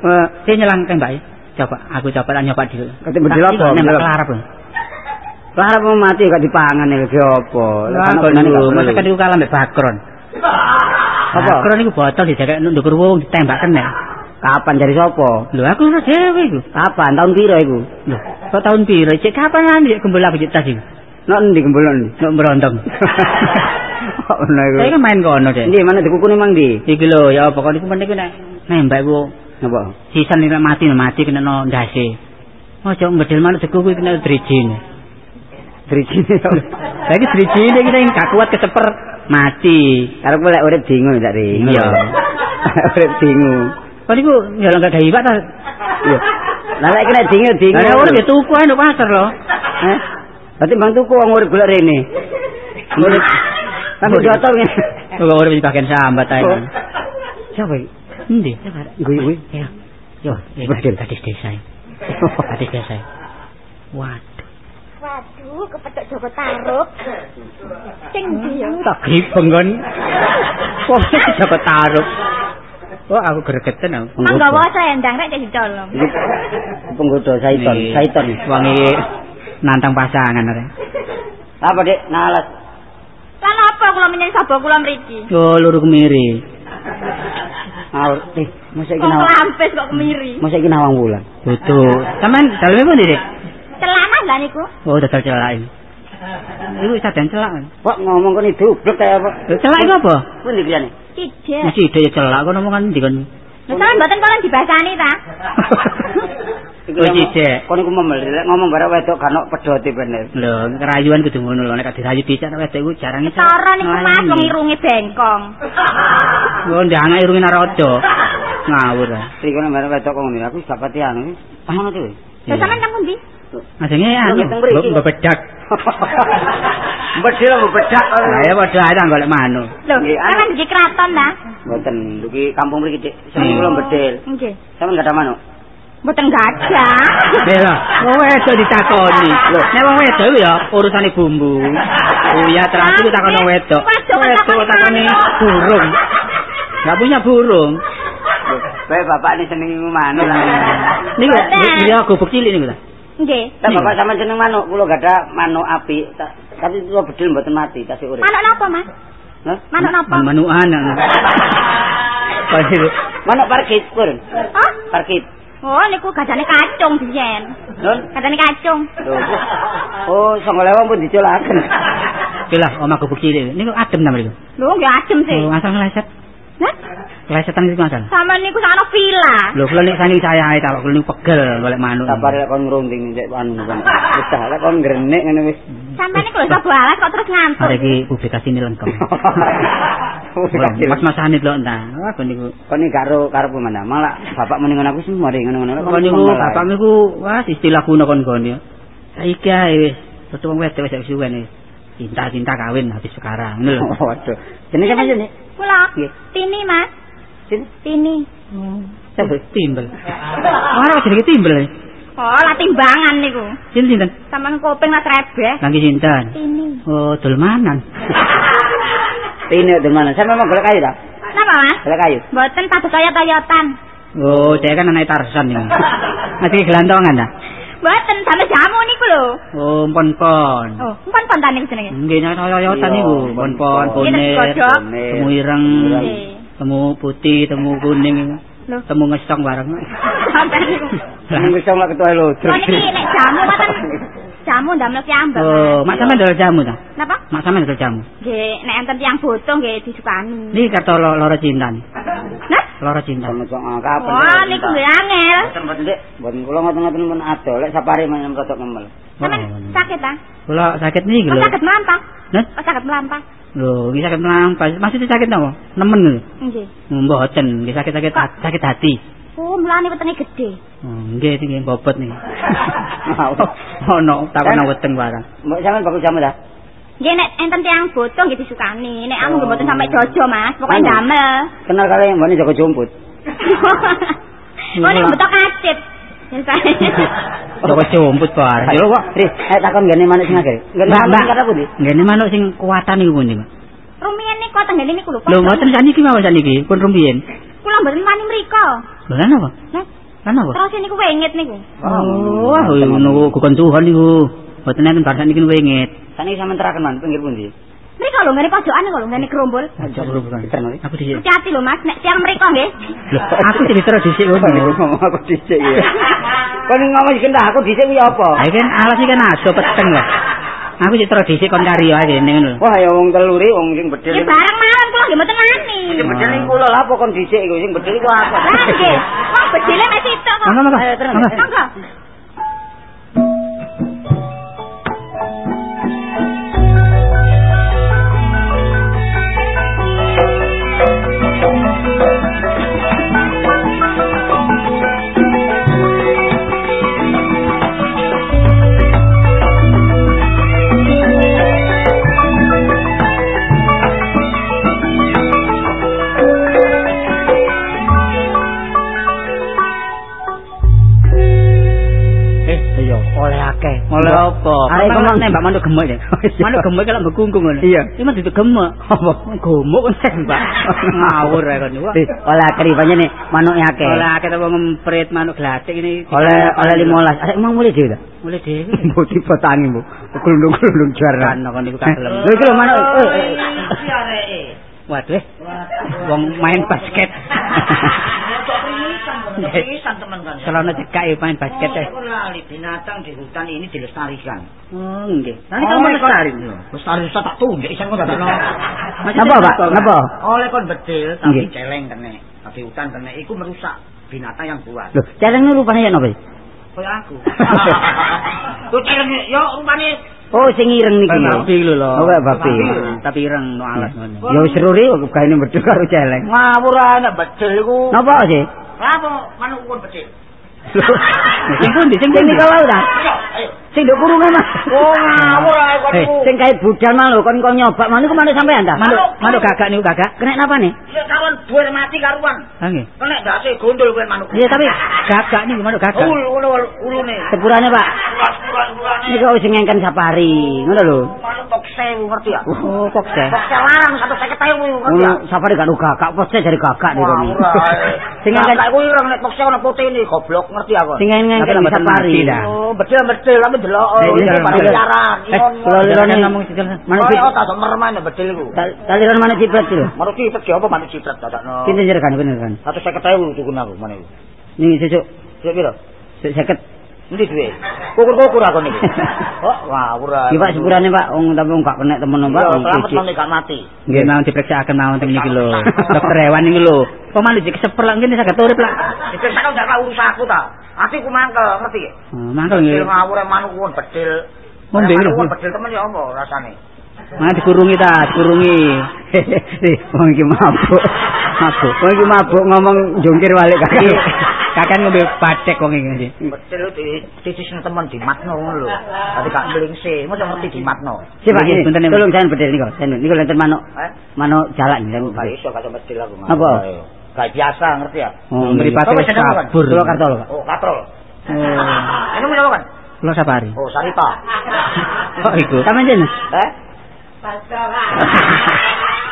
Eh, sing nyelang tembak ya. Coba aku coba nyoba dulu. Kate bedil apa? Nembak Bedil apa? larap lho. Lah apa mati gak dipangan iki apa? Lah kok niku, masa kan iku kalah mbek bakron. Apa? Bakron iku botol didekek ndukur wong ditembak kena. Kapan dari sapa? Lho aku ora dhewe iku. Kapan? Tahun piro iku? Lho, kok tahun piro? Cek kapan lan ya gembul aku cek tas iku? Nek endi gembolon? Nek berontong. Kok ono iku? Saya kan main kono deh. Ndi mana dikukune mang ndi? Iki lho ya apa kok niku meneh nek nembak ku Apa? sisan nek mati mati kena no ndase. Ojo mbedel manuk deku kuwi kena drijine. Drijine. Saiki drijine iki sing kuat keseper mati. Arep lek urip dingu tak ri. Iya. Urip dingu. Kok niku njaluk gak gawe ta? Iya. Lah lek kena dingu dingu. Lah ya tuku ae nduk pasar lho. Eh? Berarti bang tuku wong urip golek rene. Urip. Sampai jatuh ya. Kok urip di bagian sambat ae. Siapa iki? Endi? Gue gue. Ya. Yo, eh, Bedel. gadis desa. ya. Gadis desa. ya. Waduh. Waduh, kepethuk Joko Taruk. Sing ndi ya? tak gribeng kon. Kok dapat taruh. Oh, aku gregeten aku. Manggawa selendang rek jadi colong. Iki penggoda Saiton, Saiton. Wong iki nantang pasangan arek. Apa, Dik? Nalas. Lan apa kula menyang sabo kula mriki? Oh, luru kemiri. Ngawur. Eh, masa iki Kok nawang. klampes kok kemiri. Masa iki nawang wulan. Betul. Sampean daleme pundi, Dik? Celana lah niku. Oh, dadal celak iki. Iku sadan celak. Kok ngomong kon itu blek kaya apa? Celak iku apa? Pundi kliyane? Ije. Mesti ide ya celak kok ngomong kan ndi kon. Lha sampean mboten kono dibasani ta? Iku ide. Kon iku lek ngomong bareng wedok kan pedote bener. Lho, kerayuan kudu ngono lho nek dirayu dicak nek wedok iku jarang iso. Cara niku Mas wong irunge bengkong. Oh, ndang irunge narada. Ngawur. Iki kon bareng wedok kok ngene aku gak pati anu. Pamono tuh. Lha sampean nang pundi? Ajenge anu, mbok bedak. Bedak kok. Lah ya padha ae tak golek manuk. Lho, sampean iki kraton ta? Mboten, iki kampung mriki Dik. Seneng kula bedil. Nggih. Sampeyan gak ada manuk? Mboten gajah. Lha, wong wedok ditakoni. Lho, nek wong wedok ya urusane bumbu. Oh ya terakhir takon wong wedok. Wedok takoni burung. Enggak punya burung. Bae bapak ini seneng manuk lah. Niku dia gobok cilik niku ta. Nggih. Lah bapak sampean seneng manuk, kula gak ada manuk api. Ta- Tapi kula bedil mboten mati, tasih urip. Manuk napa, Mas? Hah? Manuk napa? Manukan. Kaya Manuk parkit, pur. Hah? Parkit. Oh, niku gajane kacung biyen. Nun? Gajane kacung. Oh, sanga lewong pun dicolaken. Lah, omah gobok cilik. Niku adem ta mriku. Lho, nggih adem sih. Oh, asal ngeleset. Hah? Ngelesetan niku asal. Sama niku sakno villa. Lho, kula nek sani saya ae tak kula niku pegel golek manuk. Sabar lek kon ngrunding nek anu kan. Wis lek kon ngrenek ngene wis. Sampai lho coba alas kok terus ngantuk. Arek iki publikasi ini lengkap. Mas Mas Hanit lho entah. Aku niku. Kon iki karo karo pemana. Malah bapak mending ngono aku sih mari ngono-ngono. Kon niku bapak niku wah istilah kuno kon kon ya. Saiki ae wis foto wong wedok wis suwen wis. Cinta-cinta kawin habis sekarang. Ngono lho. Waduh. Jenenge sampe jenenge? Kula Nggih. Tini, Mas. Sini. Tini. Sampe Timbel. Ora jenenge timbel. Oh, lah timbangan niku. Sinten sinten? Sampeyan kuping lah trebeh. Kangge sinten? Tini. Oh, dolmanan. Ini di mana? Saya memang golek kayu dah. Napa, Mas? Golek kayu. Mboten padha kaya toyotan. Oh, dia kan anak Tarsan ini. Nanti gelantongan dah. Mboten sampe jamu niku lho. Oh, pon-pon. Oh, empon pontan niku jenenge. Nggih nek toyotan niku, pon-pon. pon-pon. Boner. temu ireng, Nggih. temu putih, temu kuning, Lho, temu ngesong bareng. sampe niku. Wis sama ketua lo. Kok niki nek jamu mboten jamu ndamel kiambel. Oh, mak sampean dol jamu ta? Napa? Mak sampean dol jamu. Nggih, nek enten tiyang butuh nggih disukani. Niki kata lo- loro cinta nih. Nah, Loro cinta. Sama kapan? wah niku nggih angel. Mboten Dik. Mboten kula ngoten-ngoten pun ado. Lek sapare menyang rodok ngemel. Sampeyan Oh. sakit ta? Kula sakit niki lho. sakit melampah? Nah, sakit melampah? lho, nggih sakit melampas. Maksudnya sakit napa? Nemen lho. Nggih. Mboten, nggih sakit-sakit sakit hati. Oh, mulane wetenge gedhe. Oh, nggih nggih bobot nih. Ono takon nang weteng barang. Mbok sampean bagus jamu dah. Nggih nek enten tiyang butuh nggih disukani. Nek amu nggih Oh. mboten sampai jojo, Mas. Pokoke damel. Kenal kali mbane jago jomput. Oh, nek butuh kacip. Joko jomput barang. Ayo kok, Ri, ayo takon gene manuk sing akeh. Gene Mbak, manuk kata pundi? Ngene manuk sing kuatan niku pundi, Mbak? Rumiyin niku tenggene niku lho. Lho mboten saniki mawon saniki, pun rumiyin. Kula mboten wani mriko. Lho lan apa? Nah, Lan apa? terus niku wengit niku. Oh, wah ngono kok Tuhan niku. Mboten enten bar saniki wengit. Saniki sampean teraken man pinggir pundi? Mriko lho ngene pojokan niku lho ngene gerombol. Aku dhisik. Hati-hati lho Mas, nek tiyang mriko nggih. Aku jadi terus dhisik ngono. ngomong aku dhisik ya. Kon ngomong iki aku dhisik kuwi apa? Ayo kan alas iki kan ado peteng lho. Aku terus dhisik kon kari ae kene ngono. lho. Wah ya wong teluri wong sing bedil. Ya bareng mawon kula nggih mboten wani. Sing bedil iki kula lha apa kon dhisik iku sing bedil iku aku. Lah nggih, wong bedile masih itu kok. Monggo monggo. Ayo, terus. Monggo. Oleh apa? Arek kemang- nembak manuk gemuk ya. Manuk gemuk kalau bekungkung ngono. Iya. Iki mah duduk gemuk. Apa? Gemuk kok nembak. Ngawur kon niku. Eh, oleh keripane nih manuknya akeh. Oleh akeh ta wong ngemprit manuk glatik ini. Oleh oleh 15. Arek emang mulai dhewe ta? Mulai dhewe. Mbok dipotangi, Bu. Glundung-glundung jaran. Kan kon niku gak gelem. Lho iki lho manuk. Eh, eh. Waduh. eh. Wong main basket. Pisan teman kan. Selana cekak ya main basket eh. Oh, lali binatang di hutan ini dilestarikan. Oh, nggih. Nanti kamu lestari. Lestari saya tak tunjuk isan kok tak Napa, Pak? Napa? Oleh kon bedil tapi celeng kene. Tapi hutan kene iku merusak binatang yang buat. Lho, celeng ini rupane ya napa? Kaya aku. Ku celeng yo rupane Oh, sing ireng niki. lho. Babi lho lho. Oh, babi. Tapi ireng no alas ngono. Ya wis seru ri kok gaene medhek karo celeng. ngawur anak bedil iku. Napa sih? Apa manuk kon bedil? Sing pundi sing pundi kau ta? Sing nduk kurungan Mas. Oh ngawur ae kok Eh, niku. Sing kait budal mang lho kon kon nyoba mang niku manuk sampean ta? Manuk manuk gagak niku gagak. Kena napa nih? Sik kawan buar mati karuan. Ha nggih. Kena dase gondol kowe manuk. Iya tapi gagak niku manuk gagak. Ul ngono ulune. Sepurane Pak. Surat-surat-surane. Niku wis ngengken safari, ngono lho. Manuk tok sewu ngerti ya? Oh, kok seh. Tok selarang satu seket ewu ngerti ya? Ngono safari gak gagak, pose dari gagak ora ae. Sing Sing ngengken kuwi ora nek tok sewu ana putih ini goblok ngerti aku. sing lambat safari. mati dah. Oh, bedil-bedil delok iya, pada iya. siaran. Eh, kula lirone ngomong. Manuk Oh, cipret. oh, tak merman ya bedil iku. Taliran mana cipret lho. Manuk cipret ki apa manuk cipret dadakno. Pinten jerekan bener kan. Satu seket ewu tuku aku mana iku. Ning sesuk Sik piro? sik seket. Endi duwe? Kukur-kukur aku niki. Oh, ngawur ae. Iki Pak sepurane Pak, wong tapi wong gak kena temen Pak. Iya, wong selamat siji. men gak mati. Nggih mau diperiksa mawon teng niki lho. Dokter hewan niku lho. Kok malah iki keseper lak ngene saged urip lak. Diperiksa kok gak urus aku ta. Ati ku mangkel, ngerti ya? Oh, mangkel nggih. Bedil ngawur manuk kuwi bedil. Ngombe lho. Manuk bedil temen ya apa rasane? Mana dikurungi ta, dikurungi. Eh, wong iki mabuk. Mabuk. Wong iki mabuk ngomong jungkir balik kaki. Kakek ngombe pacek wong iki. Bedil di sisi temen di matno ngono lho. Dadi gak mlingse, mosok ngerti di matno. Si Pak, Nggih, ini, punten, tolong jangan bedel niku. Jangan niku lenten manuk. Eh? Manuk jalan niku. Gak iso kata bedil aku. Apa? Kayak biasa ngerti ya? Oh, Mripate kabur. Kula kartol, Pak. Oh, katrol. Oh. Ini mau apa kan? Kula sapari. Oh, Sarita. Kok iku? Sampeyan jen. Eh?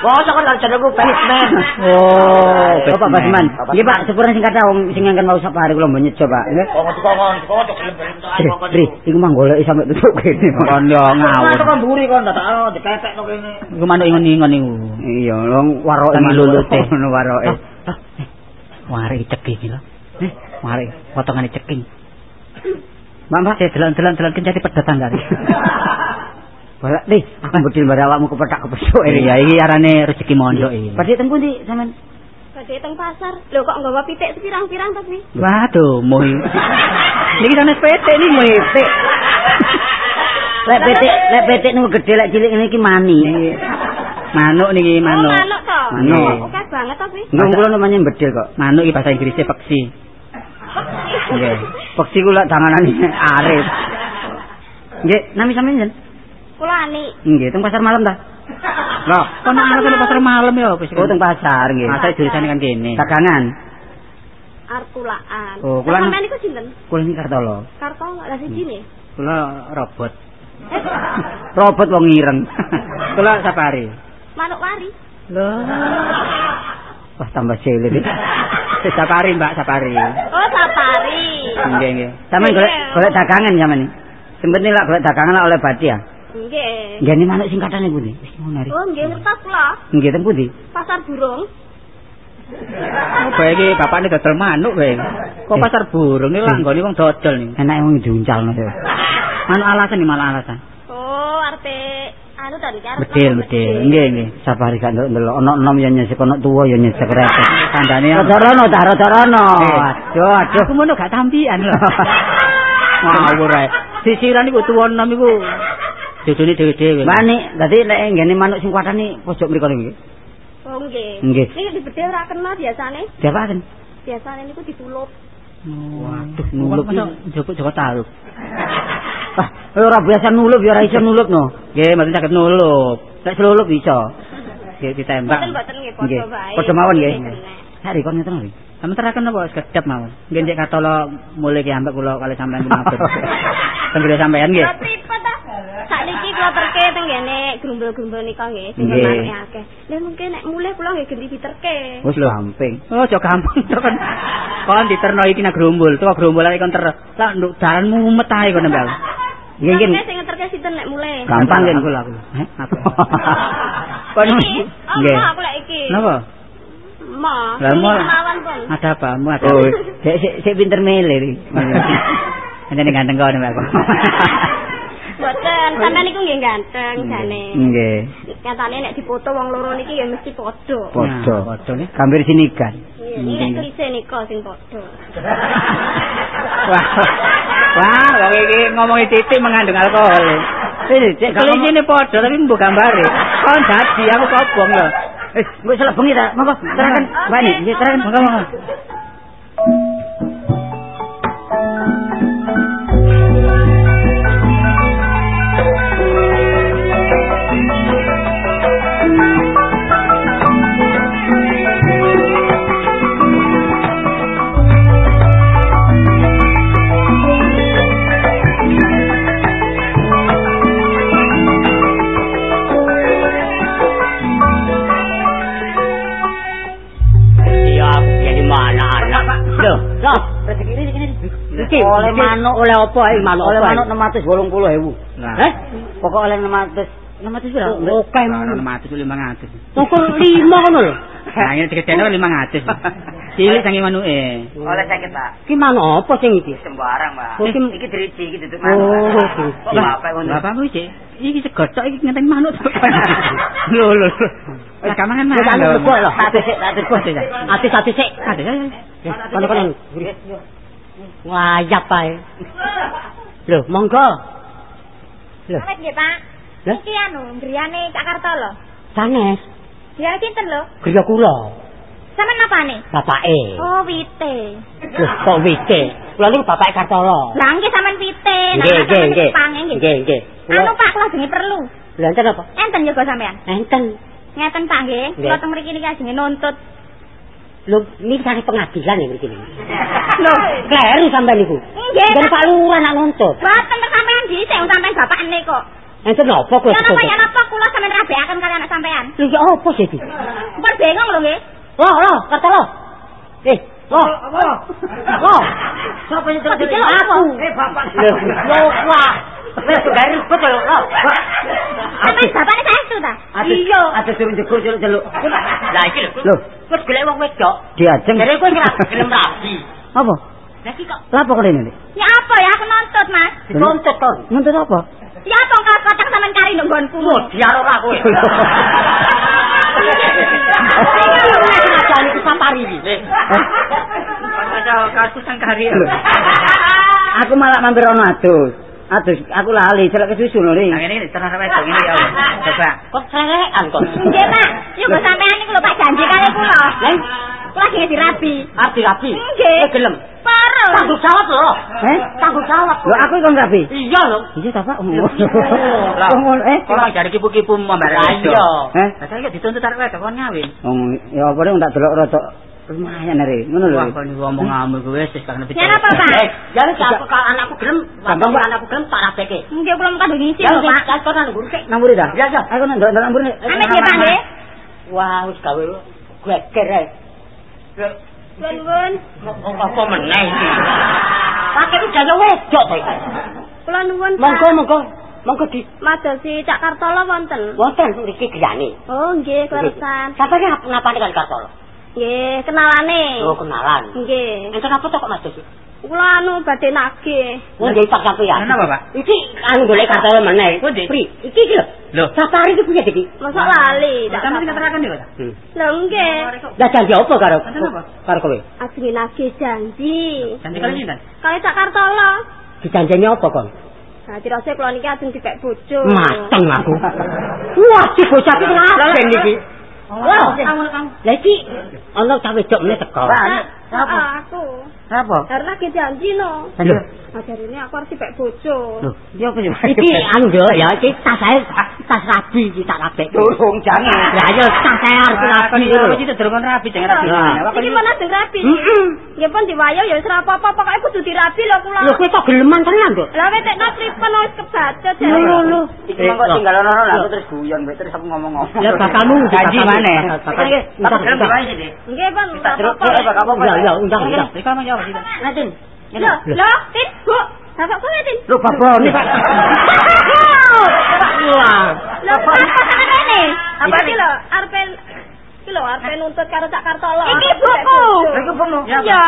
Wah, cok kan jenengku Batman. Oh, Bapak Basman. Bapak Nggih Pak, sepurane sing kata wong sing ngangken mau safari kula mbok nyejo Pak. Nggih. Kok ngono kok ngono kok Eh, kok. Pri, iku mah goleki sampe tutup kene. Kon yo ngawur. Kok mburi kon tak ono diketek no kene. Iku manuk ingon-ingon niku. Iya, wong waroke lulute. Ngono waroke. Warik ceking iki lho. Eh, warik potongane ceking. Mbak, Saya delan-delan-delan kencati pedetan kali. Bolak nih, aku bedil bare awakmu kepetak kepesuk Iya, iki arane rezeki mondok iki. Padhe teng pundi sampean? Badhe teng pasar. Lho kok nggawa pitik sepirang-pirang tapi. Waduh, moy. Niki sanes PT nih moy. Lek petik, lek petik niku gedhe lek cilik ngene iki mani. Manuk niki Oh, manuk. manuk to. Manuk. Oke banget tapi. Nggih kula namanya bedil kok. Manuk iki bahasa Inggrisnya peksi. Nggih. Peksi kula danganane arif. Nggih, nami sampeyan Kula ani. Nggih, teng pasar malam ta? Loh, kono ana kene pasar malam ya wis. Oh, teng pasar nggih. Masa jurusan kan kene. Dagangan. Artulaan. Oh, Kula sampean niku sinten? Kula ini Kartolo. Karto lah siji ne. Kula robot. Robot wong ireng. Kula safari. Manuk wari. Loh. Wah, tambah cilik iki. Safari, Mbak, safari. Oh, safari. Nggih, nggih. Sampeyan golek golek dagangan sampeyan. Sempet lak golek dagangan lak oleh bati ya. Nggih. Ini manuk singkatane pundi? Wis ngono ari. Oh, nggih ngertos kula. Nggih, teng pundi? Pasar burung. Oh, bae iki bapakne dodol manuk bae. Kok Eh. pasar burung iki lah nggone wong dodol nih. Enake wong diuncalno ya. Manuk alasan nih malah alasan. Oh, arep anu to iki arep. Bedil, bedil. Nggih, nggih. Safari gak ndelok ono enom ya nyesek ono tuwa ya nyesek repot. Tandane Rada rono ta, rada rono. Eh. Aduh, aduh. Aku ngono gak tampian lho. Ngawur ae. Sisiran iku tuwa enom iku dodone dhewe-dhewe. Mani, dadi nek ngene manuk sing kuatane pojok mriku niku. Oh, nggih. Nggih. Niki dibedil ra kena biasane. Diapaken? Biasane niku ditulup. Waduh, nulup nulup njupuk Joko Tarub. Ah, ora biasa nulup ya ora iso nulup no. Nggih, mboten saged nulup. Nek selulup iso. Nggih ditembak. Mboten mboten nggih Nggih. padha wae. Padha mawon nggih. Nggih. Hari kon ngeten lho. Sampe teraken apa sekedap mawon. Nggih cek katolo mulai ki ambek kula kali sampean ki matur. Tenggere sampean nggih. Sakniki kula terke teng ngene grumbul-grumbul nika nggih sing Nggih. manuke akeh. Lah mungkin nek mulih kula nggih genti diterke. Wis lho hamping. Oh, aja gampang to kan. Kon diterno iki nak grumbul, tuwa grumbul iki kon ter. Lah nduk dalan mumet ae kon mbak. Nggih nggih. Nek sing ngeterke sinten nek mulih. Gampang kan aku lah aku. Heh, apa? Kon Iki, oh, nggih. ma, aku lek iki. Napa? Ma, Lah, ini Ma. kelawan pun. Ada apa? Mu ada. Oh, sik sik pinter iki. Anjane ganteng kok mbak. Boten, sampean niku nggih ganteng jane. Nggih. Nyatane nek dipoto wong loro niki ya mesti padha. Padha. Padha nih. Gambir sinigan. Iya, Iki nek klise nika sing padha. Wah. Wah, wong iki ngomongi titik mengandung alkohol. Eh, cek ini padha tapi mbok gambare. Kon dadi aku kobong lho. Eh, mbok selek bengi ta? Monggo, terangkan. Mbak Ni, nggih terangkan. Monggo monggo. Rezeki iki iki. Oleh manuk oleh apa iki manuk? Oleh manuk 680.000. Nah. Heh. Pokok oleh 600. 600 piro? Oke, 600 500. Tukur 5 ngono lho. Lah iki dikecekno 500. Cilik sange manuke. Oleh sakit, Pak. Ki manuk apa sing iki? Sembarang, Pak. Oh, iki- driji iki duduk manuk. oh, Kok bapak ngono? Bapakmu iki iki segotok iki ngenteni manuk. Lho lho. Wis gamangan Wis anu manuk. lebok lho. Satu sik, satu sik. Ati-ati sik. Ada ya. Kono-kono. Wayap ae. Lho, monggo. Lho, Awet nggih, Pak. Iki anu, griyane Cak Karto lho. sanes. Griyane pinten lho? Griya kula, Sampeyan napane? bapake. Oh, wite. Lho, kok wite? Kula niku bapake Kartolo. Lah nggih sampean wite, nek Nggih, nggih, nggih. Nggih. Nggih, nggih. Anu Pak, kula jenenge perlu. Lha enten apa? Enten yoga sampean. Enten. Ngeten Pak nggih, kula teng mriki niki ajenge nuntut. Lho, niki sare pengadilan ya mriki niku. Lho, Kleru sampean niku. nggih. Dan Pak. Lurah nak nuntut. Boten sampean dhisik wong sampean bapakne kok. Enten apa kowe? Ya napa ya napa kula sampean rabekaken kali anak sampean. Lho, ya apa sih iki? Bar bengong lho nggih. Loh, loh, Kartolo. Eh, loh. Loh. Sopo yang terus diceluk aku? Eh, bapak. Loh, loh, wah. Wes garis betul loh. Sampean bapakne saestu ta? Iya. Ada suruh jegur jeluk-jeluk. Lah iki lho. Loh, Wes golek wong wedok. diajeng. Jadi kowe ora gelem rabi. Apa? Lah iki kok Lah apa kene iki? Ya apa ya aku nuntut, Mas. dituntut to. Nuntut apa? Ya apa kalau kotak sampean kari ndok nggonku. Oh, diaro ora kowe. Kerajaan iki sapari iki. Kasus kari. Aku malah mampir ono adus. Adus, aku lali, celak kesusu lho Nah ning. ini terus wedok ini ya. Coba. Kok krerekan kok? Nggih, Pak. Yo kok sampean niku lho Pak janji kali kula. Neng, Kula sing dirabi. arti rapi. Nggih. Gelem. Parah. Tanggung jawab lho. Eh? Tanggung jawab. Lho aku kon rapi. Iya lho. Iya ta, Pak? Lah. Ngomong eh. Kalau jadi kipu-kipu membara Lah iya. Eh? Lah saya dituntut arek wedok kon nyawin. Wong ya apa rek tak delok rada lumayan are. Ngono lho. Kon ngomong ngamu kowe wis kan Ya napa, Pak? Eh, ya aku kalau anakku gelem, Gampang, Pak. anakku gelem tak rabeke. Nggih kula mengkandung ngisi Ya lho, Pak. tak kono nang guru sik. Nang mburi ta? Ya, ya. Aku nang nang mburi. Amit nggih, Pak nggih. Wah, wis gawe geger ae. Nuwun. Kok apa meneh iki? Pakai ujane wedok to iki. Kula nuwun, Monggo, monggo. Monggo di Madosi Cak Kartolo wonten. wonten mriki griyane. Oh, nggih, kleresan. Sampai ngapa ngapane kan Kartolo? Nggih, kenalane. Oh, kenalan. Nggih. Enten apa to kok Mas? Kula anu badhe nagih. Oh, nggih tak sampeyan. Kenapa, Pak? Iki anu golek Kartolo meneh. Pundi? Pri, iki iki lho. Lho. Safari iki piye iki? Mosok lali. tak Kamu apa. sing terakan ya, Pak? Hmm. Lho nggih. Lah janji apa karo karo kowe? Ajenge nagih janji. Janji kali sinten? Kali Cak Kartolo. Dijanjeni apa kon? Nah, dirasa kula niki ajeng dipek bojo. Mateng aku. Wah, si bocah iki ngajen iki. Wah, lah iki ana cah wedok meneh teko. Apa? Aku. Apa? Karena lagi janji no. Lho, Ajarine aku harus dipek bojo. lho, iya apa sih? Iki anu yo ya iki tas ae tas rabi iki tak rabek. Durung jangan. Lah yo tas ae arep rabi Rapi lho. iki durung rapi jangan. Apa Iki iki? pun ajeng rapi. Heeh. Nggih pun diwayo ya wis ora apa-apa, pokoke kudu dirapi lho kula. Lho kowe kok geleman tenan kok. Lah wetekno pripun wis kebacut Lho lho lho. Iki mongko tinggal ono lah aku terus guyon mbek terus aku ngomong-ngomong. Lah bapakmu janji mana? Bapak Tapi kan diwae sih. Nggih pun. Tak apa-apa. apa. Ya ya undang undang. Lho, lho, Tin, Bu. Bapak kok Tin? Lho, bapak ini, Pak. Lho, sampeyan ini? Apa iki lho, arepe iki lho, arepe nuntut karo Cak Kartolo. Iki Arep buku. dipek Iku penuh. bojo. Iya.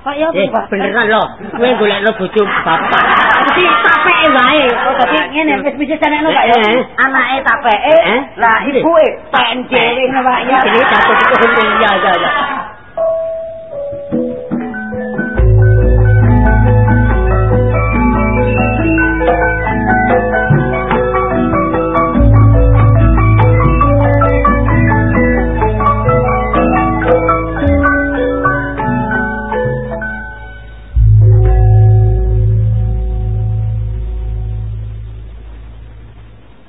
Kok ya Eh, beneran lho. Kowe golekno bojo bapak. Iki sapeke wae. Tapi ngene wis bisa sanekno Pak ya. Eh. Anake tapeke, Eh? lah ibuke Pak ya. Ini jatuh itu iya iya iya.